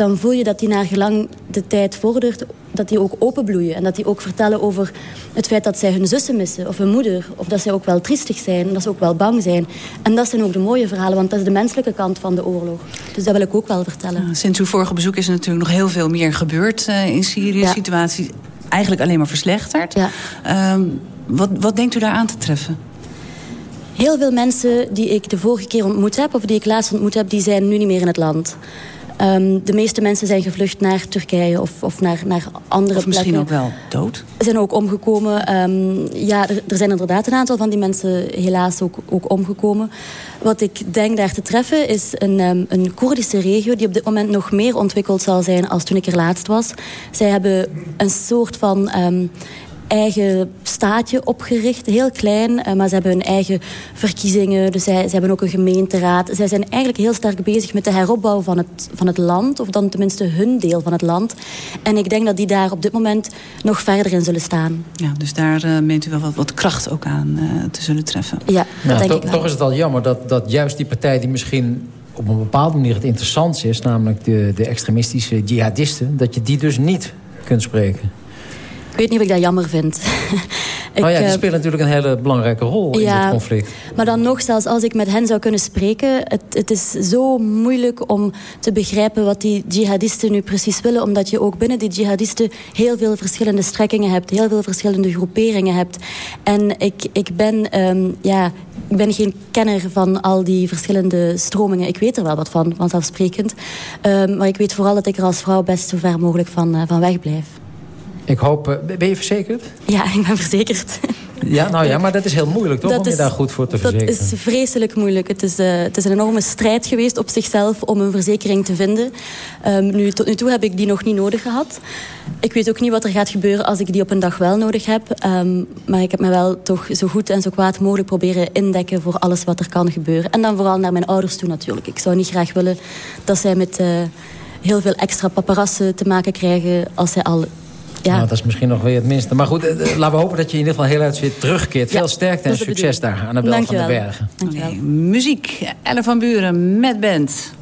dan voel je dat die naar gelang de tijd vordert, dat die ook openbloeien. En dat die ook vertellen over het feit dat zij hun zussen missen of hun moeder. Of dat zij ook wel triestig zijn en dat ze ook wel bang zijn. En dat zijn ook de mooie verhalen, want dat is de menselijke kant van de oorlog. Dus dat wil ik ook wel vertellen. Sinds uw vorige bezoek is er natuurlijk nog heel veel meer gebeurd uh, in Syrië. De ja. situatie eigenlijk alleen maar verslechterd. Ja. Um, wat, wat denkt u daar aan te treffen? Heel veel mensen die ik de vorige keer ontmoet heb... of die ik laatst ontmoet heb, die zijn nu niet meer in het land. Um, de meeste mensen zijn gevlucht naar Turkije of, of naar, naar andere of misschien plekken. ook wel dood? Zijn ook omgekomen. Um, ja, er, er, zijn inderdaad een aantal van die mensen helaas ook, ook omgekomen. Wat ik denk daar te treffen is een, um, een Koerdische regio... die op dit moment nog meer ontwikkeld zal zijn als toen ik er laatst was. Zij hebben een soort van eigen staatje opgericht, heel klein. Maar ze hebben hun eigen verkiezingen, dus zij, ze hebben ook een gemeenteraad. Zij zijn eigenlijk heel sterk bezig met de heropbouw van het, van het land, of dan tenminste hun deel van het land. En ik denk dat die daar op dit moment nog verder in zullen staan. Ja, dus daar uh, meent u wel wat, wat kracht ook aan uh, te zullen treffen. Ja, dat denk to ik wel. Toch is het al jammer dat, dat juist die partij die misschien op een bepaalde manier het interessantste is... namelijk de, de extremistische jihadisten... dat je die dus niet kunt spreken. Ik weet niet of ik dat jammer vind. ik, nou ja, die spelen natuurlijk een hele belangrijke rol ja, in dit conflict. Maar dan nog, zelfs als ik met hen zou kunnen spreken... Het, het is zo moeilijk om te begrijpen wat die jihadisten nu precies willen. Omdat je ook binnen die jihadisten heel veel verschillende strekkingen hebt. Heel veel verschillende groeperingen hebt. En ik, ik ben... Um, ja, ik ben geen kenner van al die verschillende stromingen. Ik weet er wel wat van, vanzelfsprekend. Um, maar ik weet vooral dat ik er als vrouw best zo ver mogelijk van, uh, van weg blijf. Ik hoop... Ben je verzekerd? Ja, ik ben verzekerd. Ja, nou ja, maar dat is heel moeilijk toch, dat om je is, daar goed voor te verzekeren? Dat is vreselijk moeilijk. Het is, uh, het is een enorme strijd geweest op zichzelf om een verzekering te vinden. Um, nu, tot nu toe heb ik die nog niet nodig gehad. Ik weet ook niet wat er gaat gebeuren als ik die op een dag wel nodig heb. Um, maar ik heb me wel toch zo goed en zo kwaad mogelijk proberen indekken voor alles wat er kan gebeuren. En dan vooral naar mijn ouders toe natuurlijk. Ik zou niet graag willen dat zij met uh, heel veel extra paparassen te maken krijgen als zij al ja. Nou, dat is misschien nog weer het minste. Maar goed, uh, laten we hopen dat je in ieder geval heel uit weer terugkeert. Ja, Veel sterkte en succes daar, Annabel van den Bergen. Okay. Muziek, Elle van Buren met band.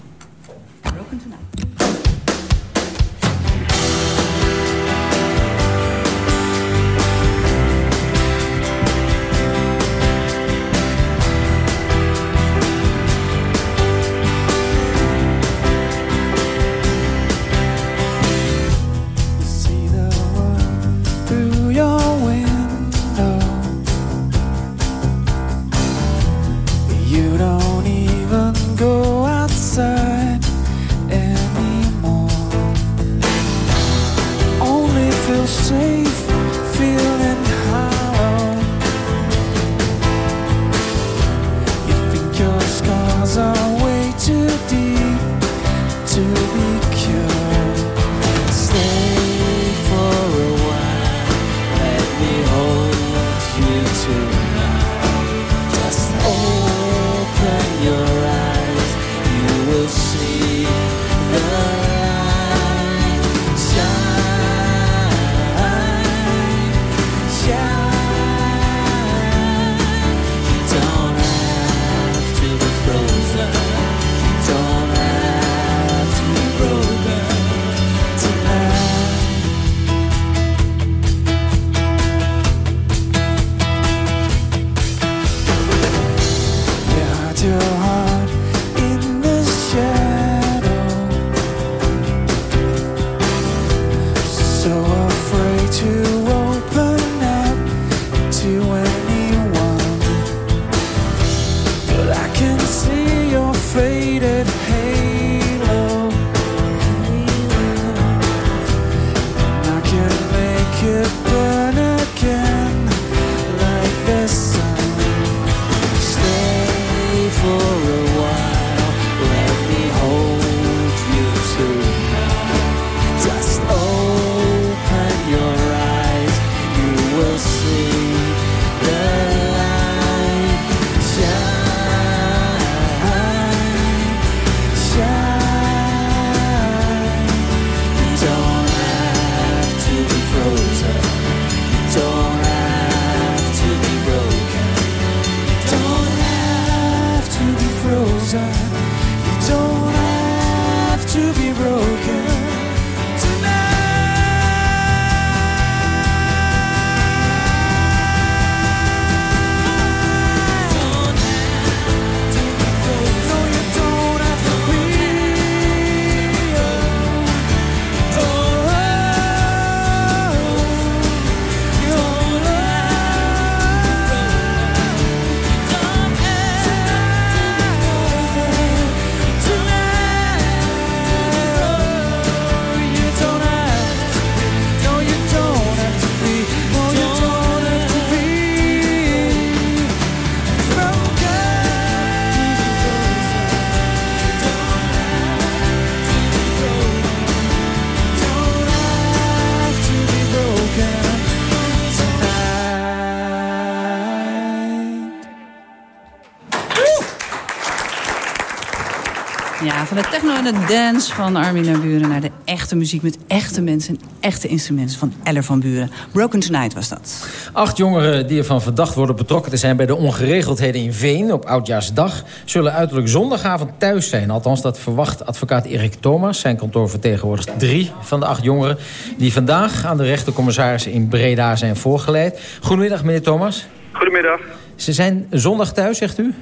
De dance van Armin naar Buren... naar de echte muziek met echte mensen en echte instrumenten van Eller van Buren. Broken Tonight was dat. Acht jongeren die ervan verdacht worden betrokken te zijn... bij de ongeregeldheden in Veen op Oudjaarsdag... zullen uiterlijk zondagavond thuis zijn. Althans, dat verwacht advocaat Erik Thomas. Zijn kantoor vertegenwoordigt drie van de acht jongeren... die vandaag aan de rechtercommissaris in Breda zijn voorgeleid. Goedemiddag, meneer Thomas. Goedemiddag. Ze zijn zondag thuis, zegt u?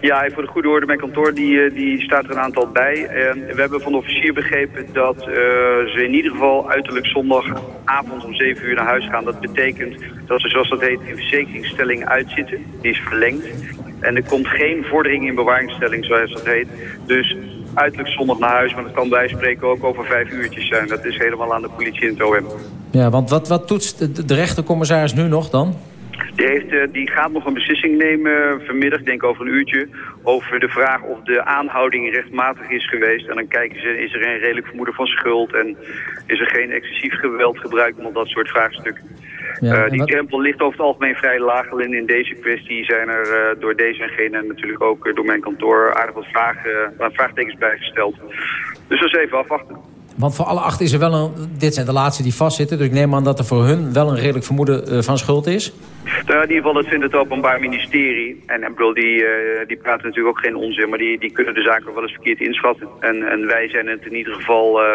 Ja, voor de goede orde, mijn kantoor die, eh, die staat er een aantal bij. we hebben van de officier begrepen dat uh, ze in ieder geval uiterlijk zondagavond om 7 uur naar huis gaan. Dat betekent dat ze, zoals dat heet, in verzekeringsstelling uitzitten. Die is verlengd. En er komt geen vordering in bewaringstelling, zoals dat heet. Dus uiterlijk zondag naar huis, maar dat kan bij spreken ook over vijf uurtjes zijn. Dat is helemaal aan de politie in het OM. Ja, want wat, wat toetst de rechtercommissaris nu nog dan? Die, heeft, eh, die gaat nog een beslissing nemen vanmiddag, denk over een uurtje, over de vraag of de aanhouding rechtmatig is geweest. En dan kijken ze, is er een redelijk vermoeden van schuld en is er geen excessief geweld gebruikt om dat soort vraagstukken. Ja, uh, die drempel ligt over het algemeen vrij laag. Alleen in deze kwestie zijn er uh, door deze en gene en natuurlijk ook door mijn kantoor aardig wat vragen, vraagtekens bijgesteld. Dus dat is even afwachten. Want voor alle acht is er wel een... Dit zijn de laatste die vastzitten. Dus ik neem aan dat er voor hun wel een redelijk vermoeden uh, van schuld is. Nou, in ieder geval, dat vindt het Openbaar Ministerie. En, en bedoel, die, uh, die praten natuurlijk ook geen onzin. Maar die, die kunnen de zaken wel eens verkeerd inschatten. En, en wij zijn het in ieder geval uh,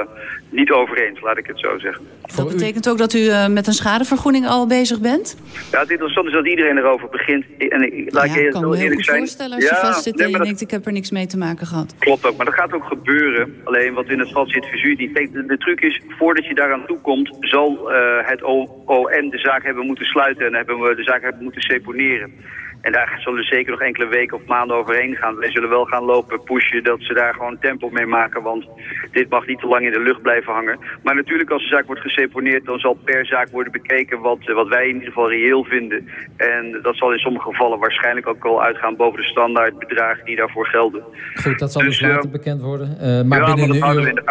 niet over eens, laat ik het zo zeggen. Dat betekent ook dat u met een schadevergoeding al bezig bent? Ja, het interessante is dat iedereen erover begint. En ik, laat ja, ik kan me heel goed zijn. voorstellen als je vast zit nee, en je dat... denkt... ik heb er niks mee te maken gehad. Klopt ook, maar dat gaat ook gebeuren. Alleen wat in het vat zit, verzuurt niet. De, de truc is, voordat je daaraan toekomt, zal uh, het ON de zaak hebben moeten sluiten en hebben we de zaak hebben moeten seponeren. En daar zullen zeker nog enkele weken of maanden overheen gaan. Wij zullen wel gaan lopen pushen dat ze daar gewoon tempo mee maken. Want dit mag niet te lang in de lucht blijven hangen. Maar natuurlijk als de zaak wordt geseponeerd... dan zal per zaak worden bekeken wat, wat wij in ieder geval reëel vinden. En dat zal in sommige gevallen waarschijnlijk ook al uitgaan... boven de standaardbedragen die daarvoor gelden. Goed, dat zal dus, dus later uh, bekend worden. Uh, maar ja, binnen een uur...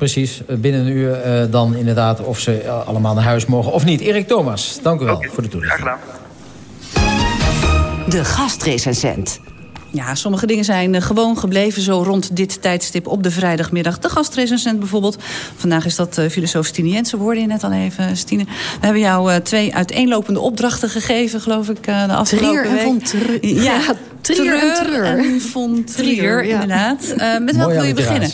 Precies, binnen een uur uh, dan inderdaad of ze uh, allemaal naar huis mogen of niet. Erik Thomas, dank u wel okay. voor de toelichting. Graag gedaan. De gastrecensent. Ja, sommige dingen zijn gewoon gebleven zo rond dit tijdstip op de vrijdagmiddag. De gastrecensent bijvoorbeeld. Vandaag is dat filosoof Stine Jensen, hoorde je net al even, Stine. We hebben jou twee uiteenlopende opdrachten gegeven, geloof ik, de afgelopen trier week. En von Trier. Ja, ja Trier en. En von Trier, ja. inderdaad. met welke wil je beginnen?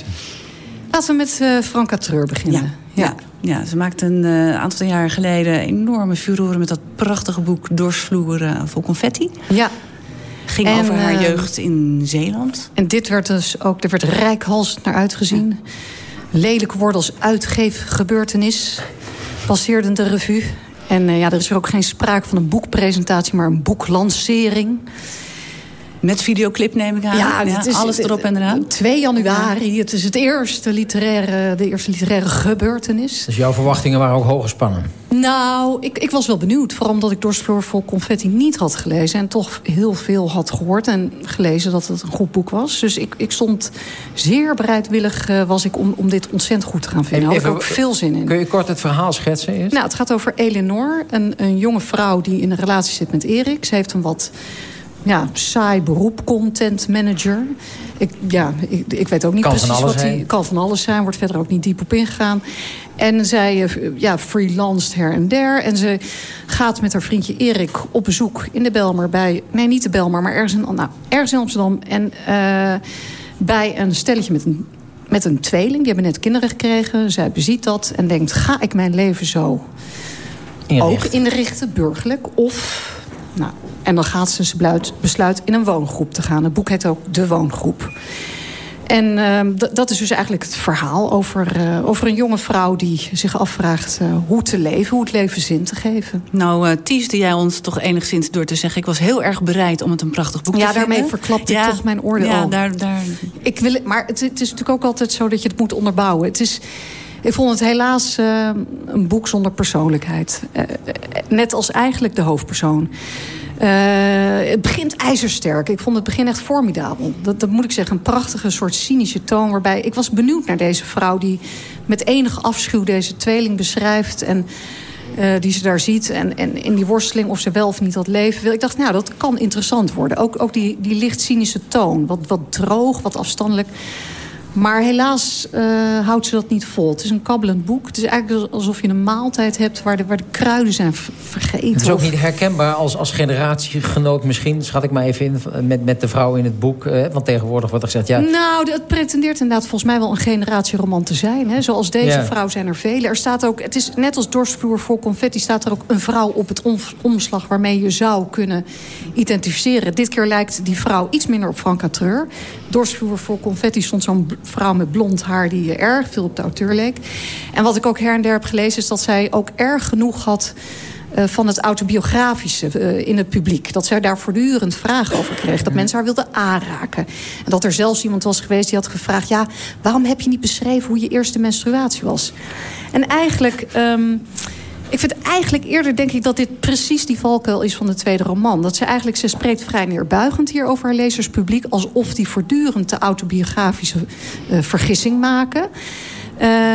Laten we met uh, Franka Treur beginnen. Ja, ja. ja ze maakte een uh, aantal jaar geleden enorme furoren... met dat prachtige boek Dorsvloer vol confetti. Ja. Ging en, over haar jeugd in Zeeland. En dit werd dus ook, er werd rijkhalsend naar uitgezien. Ja. Lelijke woorden als uitgeefgebeurtenis. Passeerde de revue. En ja, er is er ook geen sprake van een boekpresentatie, maar een boeklancering. Met videoclip neem ik aan. Ja, het is, alles erop en eraan. 2 januari, het is het eerste literaire, de eerste literaire gebeurtenis. Dus jouw verwachtingen waren ook hoog gespannen? Nou, ik, ik was wel benieuwd. Vooral omdat ik Dorsvloer vol confetti niet had gelezen. En toch heel veel had gehoord en gelezen dat het een goed boek was. Dus ik, ik stond zeer bereidwillig uh, was ik om, om dit ontzettend goed te gaan vinden. Daar had ik ook veel zin in. Kun je kort het verhaal schetsen eerst? Nou, het gaat over Eleanor. Een, een jonge vrouw die in een relatie zit met Erik. Ze heeft een wat ja, saai beroep, content manager. Ik, ja, ik, ik weet ook niet precies wat hij... Kan van alles zijn, wordt verder ook niet diep op ingegaan. En zij uh, ja, freelanced her en der. En ze gaat met haar vriendje Erik op bezoek in de Belmer bij... Nee, niet de Belmer, maar ergens in, nou, ergens in Amsterdam. En uh, bij een stelletje met een, met een tweeling. Die hebben net kinderen gekregen. Zij beziet dat en denkt, ga ik mijn leven zo... Ook inrichten, burgerlijk. Of nou, en dan gaat ze besluit, besluit in een woongroep te gaan. Het boek heet ook De Woongroep. En uh, dat is dus eigenlijk het verhaal over, uh, over een jonge vrouw... die zich afvraagt uh, hoe te leven, hoe het leven zin te geven. Nou, uh, teasde jij ons toch enigszins door te zeggen... ik was heel erg bereid om het een prachtig boek ja, te vinden. Ja, daarmee verklapte ik toch mijn oordeel. Ja, daar, daar... Ik wil, maar het, het, is natuurlijk ook altijd zo dat je het moet onderbouwen. Het is... Ik vond het helaas uh, een boek zonder persoonlijkheid. Net als eigenlijk de hoofdpersoon. Uh, het begint ijzersterk. Ik vond het begin echt formidabel. Dat, dat moet ik zeggen. Een prachtige soort cynische toon. Waarbij ik was benieuwd naar deze vrouw die met enige afschuw deze tweeling beschrijft. En uh, die ze daar ziet. En, en in die worsteling of ze wel of niet dat leven wil. Ik dacht, nou, dat kan interessant worden. Ook, ook die, die licht cynische toon. Wat, wat droog, wat afstandelijk. Maar helaas uh, houdt ze dat niet vol. Het is een kabbelend boek. Het is eigenlijk alsof je een maaltijd hebt waar de, waar de kruiden zijn vergeten. Het is ook niet herkenbaar als, als generatiegenoot misschien, schat ik maar even in, met, met de vrouw in het boek. Eh, want tegenwoordig wordt er gezegd, ja... Nou, het pretendeert inderdaad volgens mij wel een generatieroman te zijn. Hè. Zoals deze ja. vrouw zijn er vele. Er staat ook, het is net als dorsvloer voor confetti, staat er ook een vrouw op het omslag waarmee je zou kunnen identificeren. Dit keer lijkt die vrouw iets minder op Franka Treur. Dorsvloer voor confetti stond zo'n vrouw met blond haar die erg veel op de auteur leek. En wat ik ook her en der heb gelezen is dat zij ook erg genoeg had... Uh, van het autobiografische uh, in het publiek. Dat zij daar voortdurend vragen over kreeg. Dat mensen haar wilden aanraken. En dat er zelfs iemand was geweest die had gevraagd... ja, waarom heb je niet beschreven hoe je eerste menstruatie was? En eigenlijk... Um, ik vind eigenlijk eerder, denk ik, dat dit precies die valkuil is van de tweede roman. Dat ze eigenlijk, ze spreekt vrij neerbuigend hier over haar lezerspubliek... alsof die voortdurend de autobiografische uh, vergissing maken. Uh,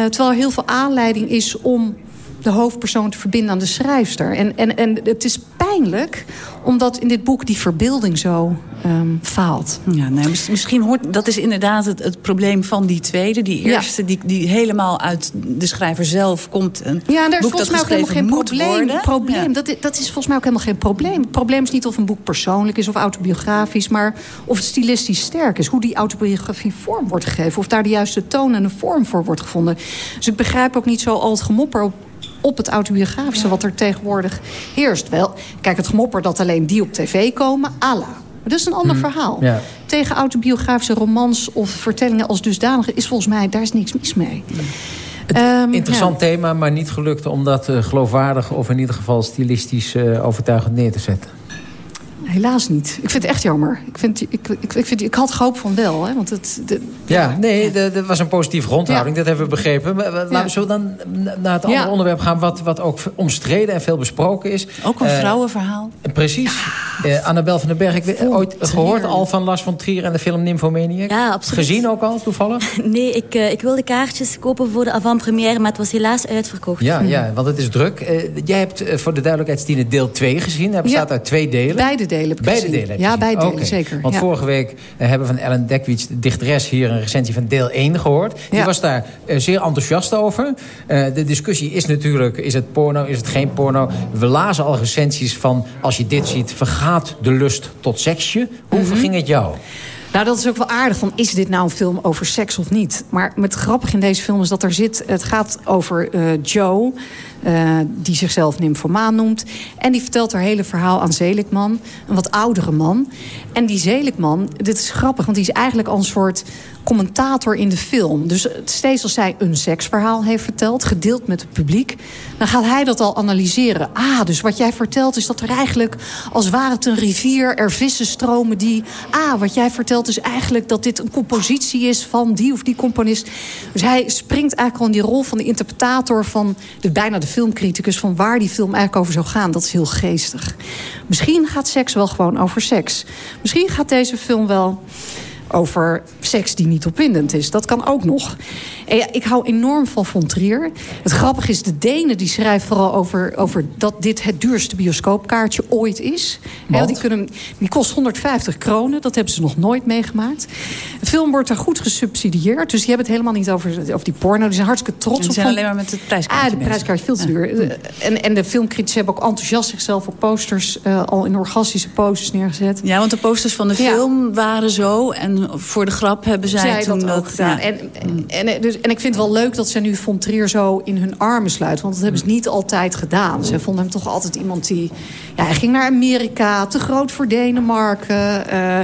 terwijl er heel veel aanleiding is om de hoofdpersoon te verbinden aan de schrijfster. En, en, en het is pijnlijk, omdat in dit boek die verbeelding zo um, faalt. Ja, nee, misschien hoort dat is inderdaad het, het probleem van die tweede. Die eerste, ja. die, die helemaal uit de schrijver zelf komt. Een ja, en daar is volgens mij ook helemaal geen probleem. probleem. Ja. Dat, dat is volgens mij ook helemaal geen probleem. Het probleem is niet of een boek persoonlijk is of autobiografisch... maar of het stilistisch sterk is. Hoe die autobiografie vorm wordt gegeven. Of daar de juiste toon en de vorm voor wordt gevonden. Dus ik begrijp ook niet zo al het gemopper op op het autobiografische wat er tegenwoordig heerst. Wel, kijk, het gemopper dat alleen die op tv komen, ala. Maar dat is een ander hmm. verhaal. Ja. Tegen autobiografische romans of vertellingen als dusdanige... is volgens mij, daar is niks mis mee. Um, interessant ja. thema, maar niet gelukt om dat uh, geloofwaardig... of in ieder geval stilistisch uh, overtuigend neer te zetten. Helaas niet. Ik vind het echt jammer. Ik, vind, ik, ik, ik, vind, ik had gehoopt van wel. Hè, want het, de, ja, ja, nee, dat was een positieve grondhouding. Ja. Dat hebben we begrepen. Maar, laten ja. we zo dan naar het andere onderwerp gaan... Wat, wat ook omstreden en veel besproken is. Ook een uh, vrouwenverhaal. Precies. Uh, Annabel van den Berg. Ik weet, ooit gehoord al van Lars van Trier en de film Nymphomaniac? Ja, absoluut. Gezien ook al, toevallig? Nee, ik, uh, ik wilde kaartjes kopen voor de avant-première... maar het was helaas uitverkocht. Ja, ja want het is druk. jij hebt voor de duidelijkheid, Stine, deel 2 gezien. Dat bestaat uit twee delen. Beide delen. Beide delen. Ja, bij delen, okay. zeker. Want ja. vorige week uh, hebben we van Ellen Dekwits, de dichteres... hier een recensie van deel 1 gehoord. Die ja. was daar uh, zeer enthousiast over. Uh, de discussie is natuurlijk, is het porno, is het geen porno? We lazen al recensies van, als je dit ziet... vergaat de lust tot seksje. Hoe mm -hmm. verging het jou? Nou, dat is ook wel aardig. Van, is dit nou een film over seks of niet? Maar het grappige in deze film is dat er zit... Het gaat over uh, Joe, Uh, die zichzelf Nymphomaan noemt. En die vertelt haar hele verhaal aan Zelikman. Een wat oudere man. En die Zelikman, dit is grappig, want die is eigenlijk al een soort commentator in de film. Dus steeds als zij een seksverhaal heeft verteld, gedeeld met het publiek, dan gaat hij dat al analyseren. Ah, dus wat jij vertelt is dat er eigenlijk, als ware het een rivier, er vissen stromen die. Ah, wat jij vertelt is eigenlijk dat dit een compositie is van die of die componist. Dus hij springt eigenlijk al in die rol van de interpretator van de, bijna de filmcriticus van waar die film eigenlijk over zou gaan. Dat is heel geestig. Misschien gaat seks wel gewoon over seks. Misschien gaat deze film wel over seks die niet opwindend is. Dat kan ook nog. En ja, ik hou enorm van von Trier. Het grappige is, de Denen die schrijven vooral over, over dat dit het duurste bioscoopkaartje ooit is. Die, kunnen, die kost 150 kronen, dat hebben ze nog nooit meegemaakt. De film wordt daar goed gesubsidieerd, dus die hebben het helemaal niet over, over die porno. Die zijn hartstikke trots op. Die zijn alleen maar met het prijskaartje. Ah, de prijskaartje veel te duur. En, en de filmcritici hebben ook enthousiast zichzelf op posters, uh, al in orgastische posters neergezet. Ja, want de posters van de film waren zo. En voor de grap hebben zij, zij toen dat... ja. en, en, dus, en ik vind het wel leuk dat ze nu Von Trier zo in hun armen sluiten. Want dat hebben ze niet altijd gedaan. Ze vonden hem toch altijd iemand die... Ja, hij ging naar Amerika, te groot voor Denemarken... Uh,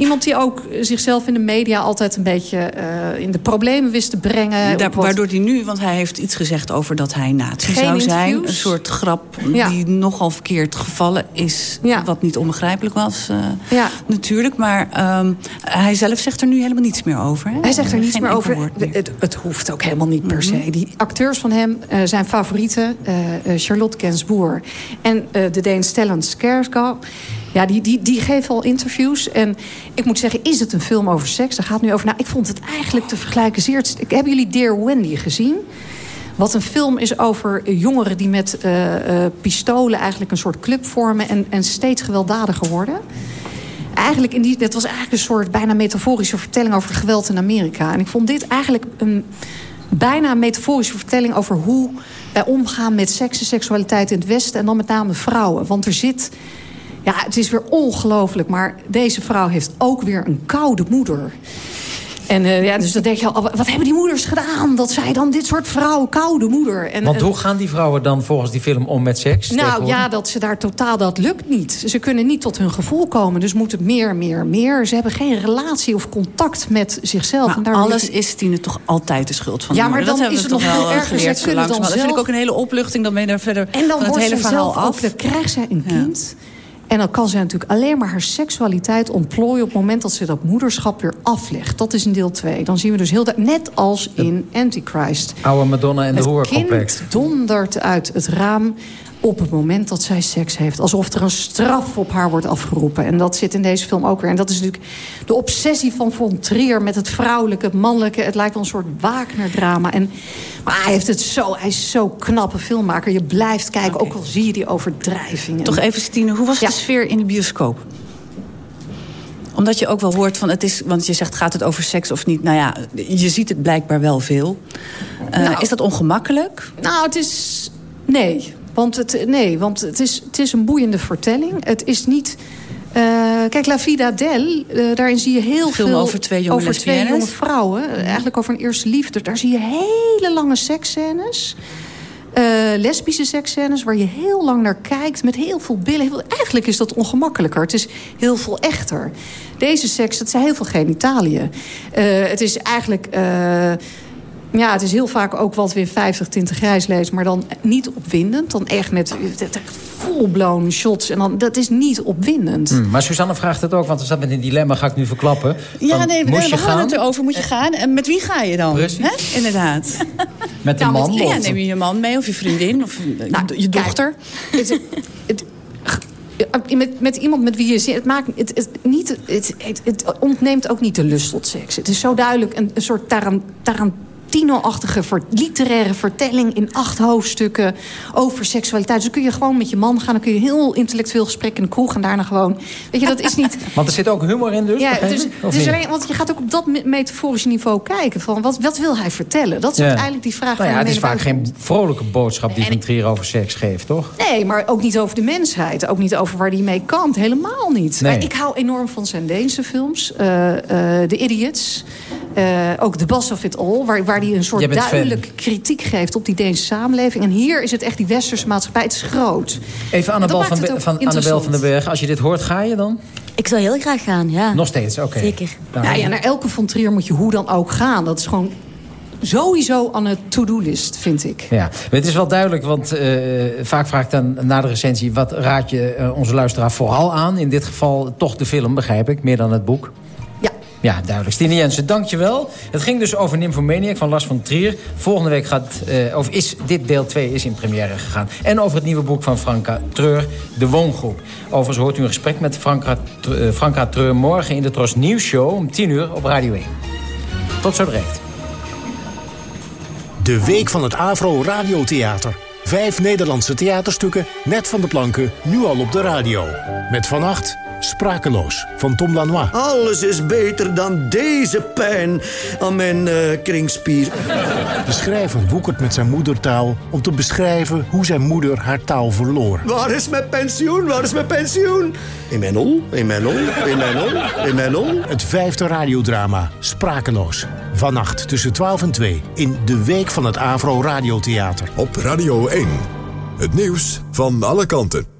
Iemand die ook zichzelf in de media altijd een beetje uh, in de problemen wist te brengen. Daar, wat... Waardoor hij nu, want hij heeft iets gezegd over dat hij nazi zou zijn. Een soort grap ja. die nogal verkeerd gevallen is. Ja. Wat niet onbegrijpelijk was uh, ja. natuurlijk. Maar um, hij zelf zegt er nu helemaal niets meer over. Hè? Hij zegt er niets meer over. Het, het, hoeft ook helemaal niet per se. Die acteurs van hem uh, zijn favorieten. Charlotte Gainsbourg en de Deen Stellan Skarsgård. Ja, die, die, die geven al interviews. En ik moet zeggen, is het een film over seks? Daar gaat nu over. Nou, ik vond het eigenlijk te vergelijken zeer... Hebben jullie Dear Wendy gezien? Wat een film is over jongeren die met uh, uh, pistolen eigenlijk een soort club vormen... en, en steeds gewelddadiger worden. Eigenlijk in die, dat was eigenlijk een soort bijna metaforische vertelling over geweld in Amerika. En ik vond dit eigenlijk een bijna metaforische vertelling over hoe wij omgaan met seks en seksualiteit in het Westen. En dan met name vrouwen. Want er zit ja, het is weer ongelooflijk. Maar deze vrouw heeft ook weer een koude moeder. En uh, ja, dus dan denk je al, wat hebben die moeders gedaan? Dat zij dan dit soort vrouwen, koude moeder. En, Want hoe gaan die vrouwen dan volgens die film om met seks? Nou ja, dat ze daar totaal, dat lukt niet. Ze kunnen niet tot hun gevoel komen. Dus moeten meer, meer, meer. Ze hebben geen relatie of contact met zichzelf. Maar en daar alles is Tine toch altijd de schuld van Ja, maar dat dan is het nog heel erg. Ze kunnen dan zelf... Dat vind ik ook een hele opluchting. Dan ben je er verder en dan van het hele verhaal af. Ook, dan krijgt zij een kind... Ja. En dan kan ze natuurlijk alleen maar haar seksualiteit ontplooien... op het moment dat ze dat moederschap weer aflegt. Dat is in deel 2. Dan zien we dus heel... Net als in Antichrist. Oude Madonna en de hoorcomplex. Het kind dondert uit het raam op het moment dat zij seks heeft. Alsof er een straf op haar wordt afgeroepen. En dat zit in deze film ook weer. En dat is natuurlijk de obsessie van Von Trier... met het vrouwelijke, het mannelijke. Het lijkt wel een soort Wagner-drama. En, maar hij, heeft het zo, hij is zo knappe filmmaker. Je blijft kijken, okay. ook al zie je die overdrijvingen. Toch even, Stine, hoe was ja. de sfeer in de bioscoop? Omdat je ook wel hoort van het is... Want je zegt, gaat het over seks of niet? Nou ja, je ziet het blijkbaar wel veel. Uh, nou, is dat ongemakkelijk? Nou, het is... Nee, want het, nee, want het is, het is een boeiende vertelling. Het is niet... Uh, kijk, La Vida Del, uh, daarin zie je heel Film veel... over twee jonge, over twee jonge vrouwen. Mm. Eigenlijk over een eerste liefde. Daar zie je hele lange seksscènes. Uh, lesbische seksscènes waar je heel lang naar kijkt. Met heel veel billen. Eigenlijk is dat ongemakkelijker. Het is heel veel echter. Deze seks, dat zijn heel veel genitaliën. het is eigenlijk ja, het is heel vaak ook wat weer 50 tinten grijs lees, maar dan niet opwindend. Dan echt met full-blown shots. En dan, dat is niet opwindend. Hmm, maar Suzanne vraagt het ook, want er staat met een dilemma, ga ik nu verklappen. Ja, van, nee, we hadden het erover, moet je gaan. En met wie ga je dan? Precies. Hè? Inderdaad. met een man? Met, ja, neem je je man mee of je vriendin of nou, je dochter. Kijk, het, het, met, met iemand met wie je zit, het, maakt, het, het, niet, het, het, het ontneemt ook niet de lust tot seks. Het is zo duidelijk een, een soort tarant, tarant Tarantino-achtige literaire vertelling in acht hoofdstukken over seksualiteit. Dus dan kun je gewoon met je man gaan. Dan kun je heel intellectueel gesprek in de kroeg en daarna gewoon... Weet je, dat is niet... Want er zit ook humor in dus? Ja, dus, dus er, want je gaat ook op dat metaforische niveau kijken. Van wat, wat wil hij vertellen? Dat is ja. eigenlijk die vraag. Nou ja, het is vaak geen vrolijke boodschap die Van Trier over seks geeft, toch? Nee, maar ook niet over de mensheid. Ook niet over waar die mee kampt. Helemaal niet. Nee. Ik hou enorm van zijn Deense films. Uh, uh, The Idiots. Uh, Uh, ook The Boss of It All, waar, waar die een soort duidelijk kritiek geeft op die Deense samenleving. En hier is het echt die westerse maatschappij. Het is groot. Even Annabel van, van, Annabel van den Berg, als je dit hoort, ga je dan? Ik zou heel graag gaan, ja. Nog steeds, oké. Zeker. Ja, ja, naar elke von Trier moet je hoe dan ook gaan. Dat is gewoon sowieso aan het to-do-list, vind ik. Ja, het is wel duidelijk, want uh, vaak vraagt dan na de recensie... wat raad je uh, onze luisteraar vooral aan? In dit geval toch de film, begrijp ik, meer dan het boek. Ja. Duidelijk. Stine Jensen, dankjewel. Het ging dus over Nymphomaniac van Lars van Trier. Volgende week gaat, uh, of is dit deel 2 is in première gegaan. En over het nieuwe boek van Franka Treur, De Woongroep. Overigens hoort u een gesprek met Franka, Franka Treur... morgen in de Tros Nieuws Show om 10 uur op Radio 1. Tot zo direct. De Week van het Avro Radiotheater. Vijf Nederlandse theaterstukken, net van de planken, nu al op de radio. Met vannacht Sprakeloos van Tom Lanois. Alles is beter dan deze pijn aan mijn uh, kringspier. De schrijver woekert met zijn moedertaal om te beschrijven hoe zijn moeder haar taal verloor. Waar is mijn pensioen? Waar is mijn pensioen? In mijn ol, in mijn ol, in mijn ol, in mijn ol. Het vijfde radiodrama Sprakeloos. Vannacht tussen 12 en 2 in de Week van het Avro Radiotheater. Op Radio 1. Het nieuws van alle kanten.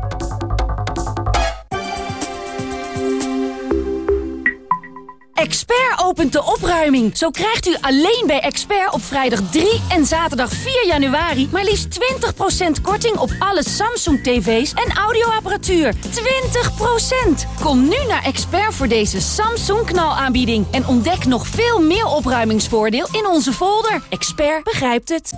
Expert opent de opruiming. Zo krijgt u alleen bij Expert op vrijdag 3 en zaterdag 4 januari... maar liefst 20% korting op alle Samsung-tv's en audioapparatuur. 20%! Kom nu naar Expert voor deze Samsung-knalaanbieding... en ontdek nog veel meer opruimingsvoordeel in onze folder. Expert begrijpt het.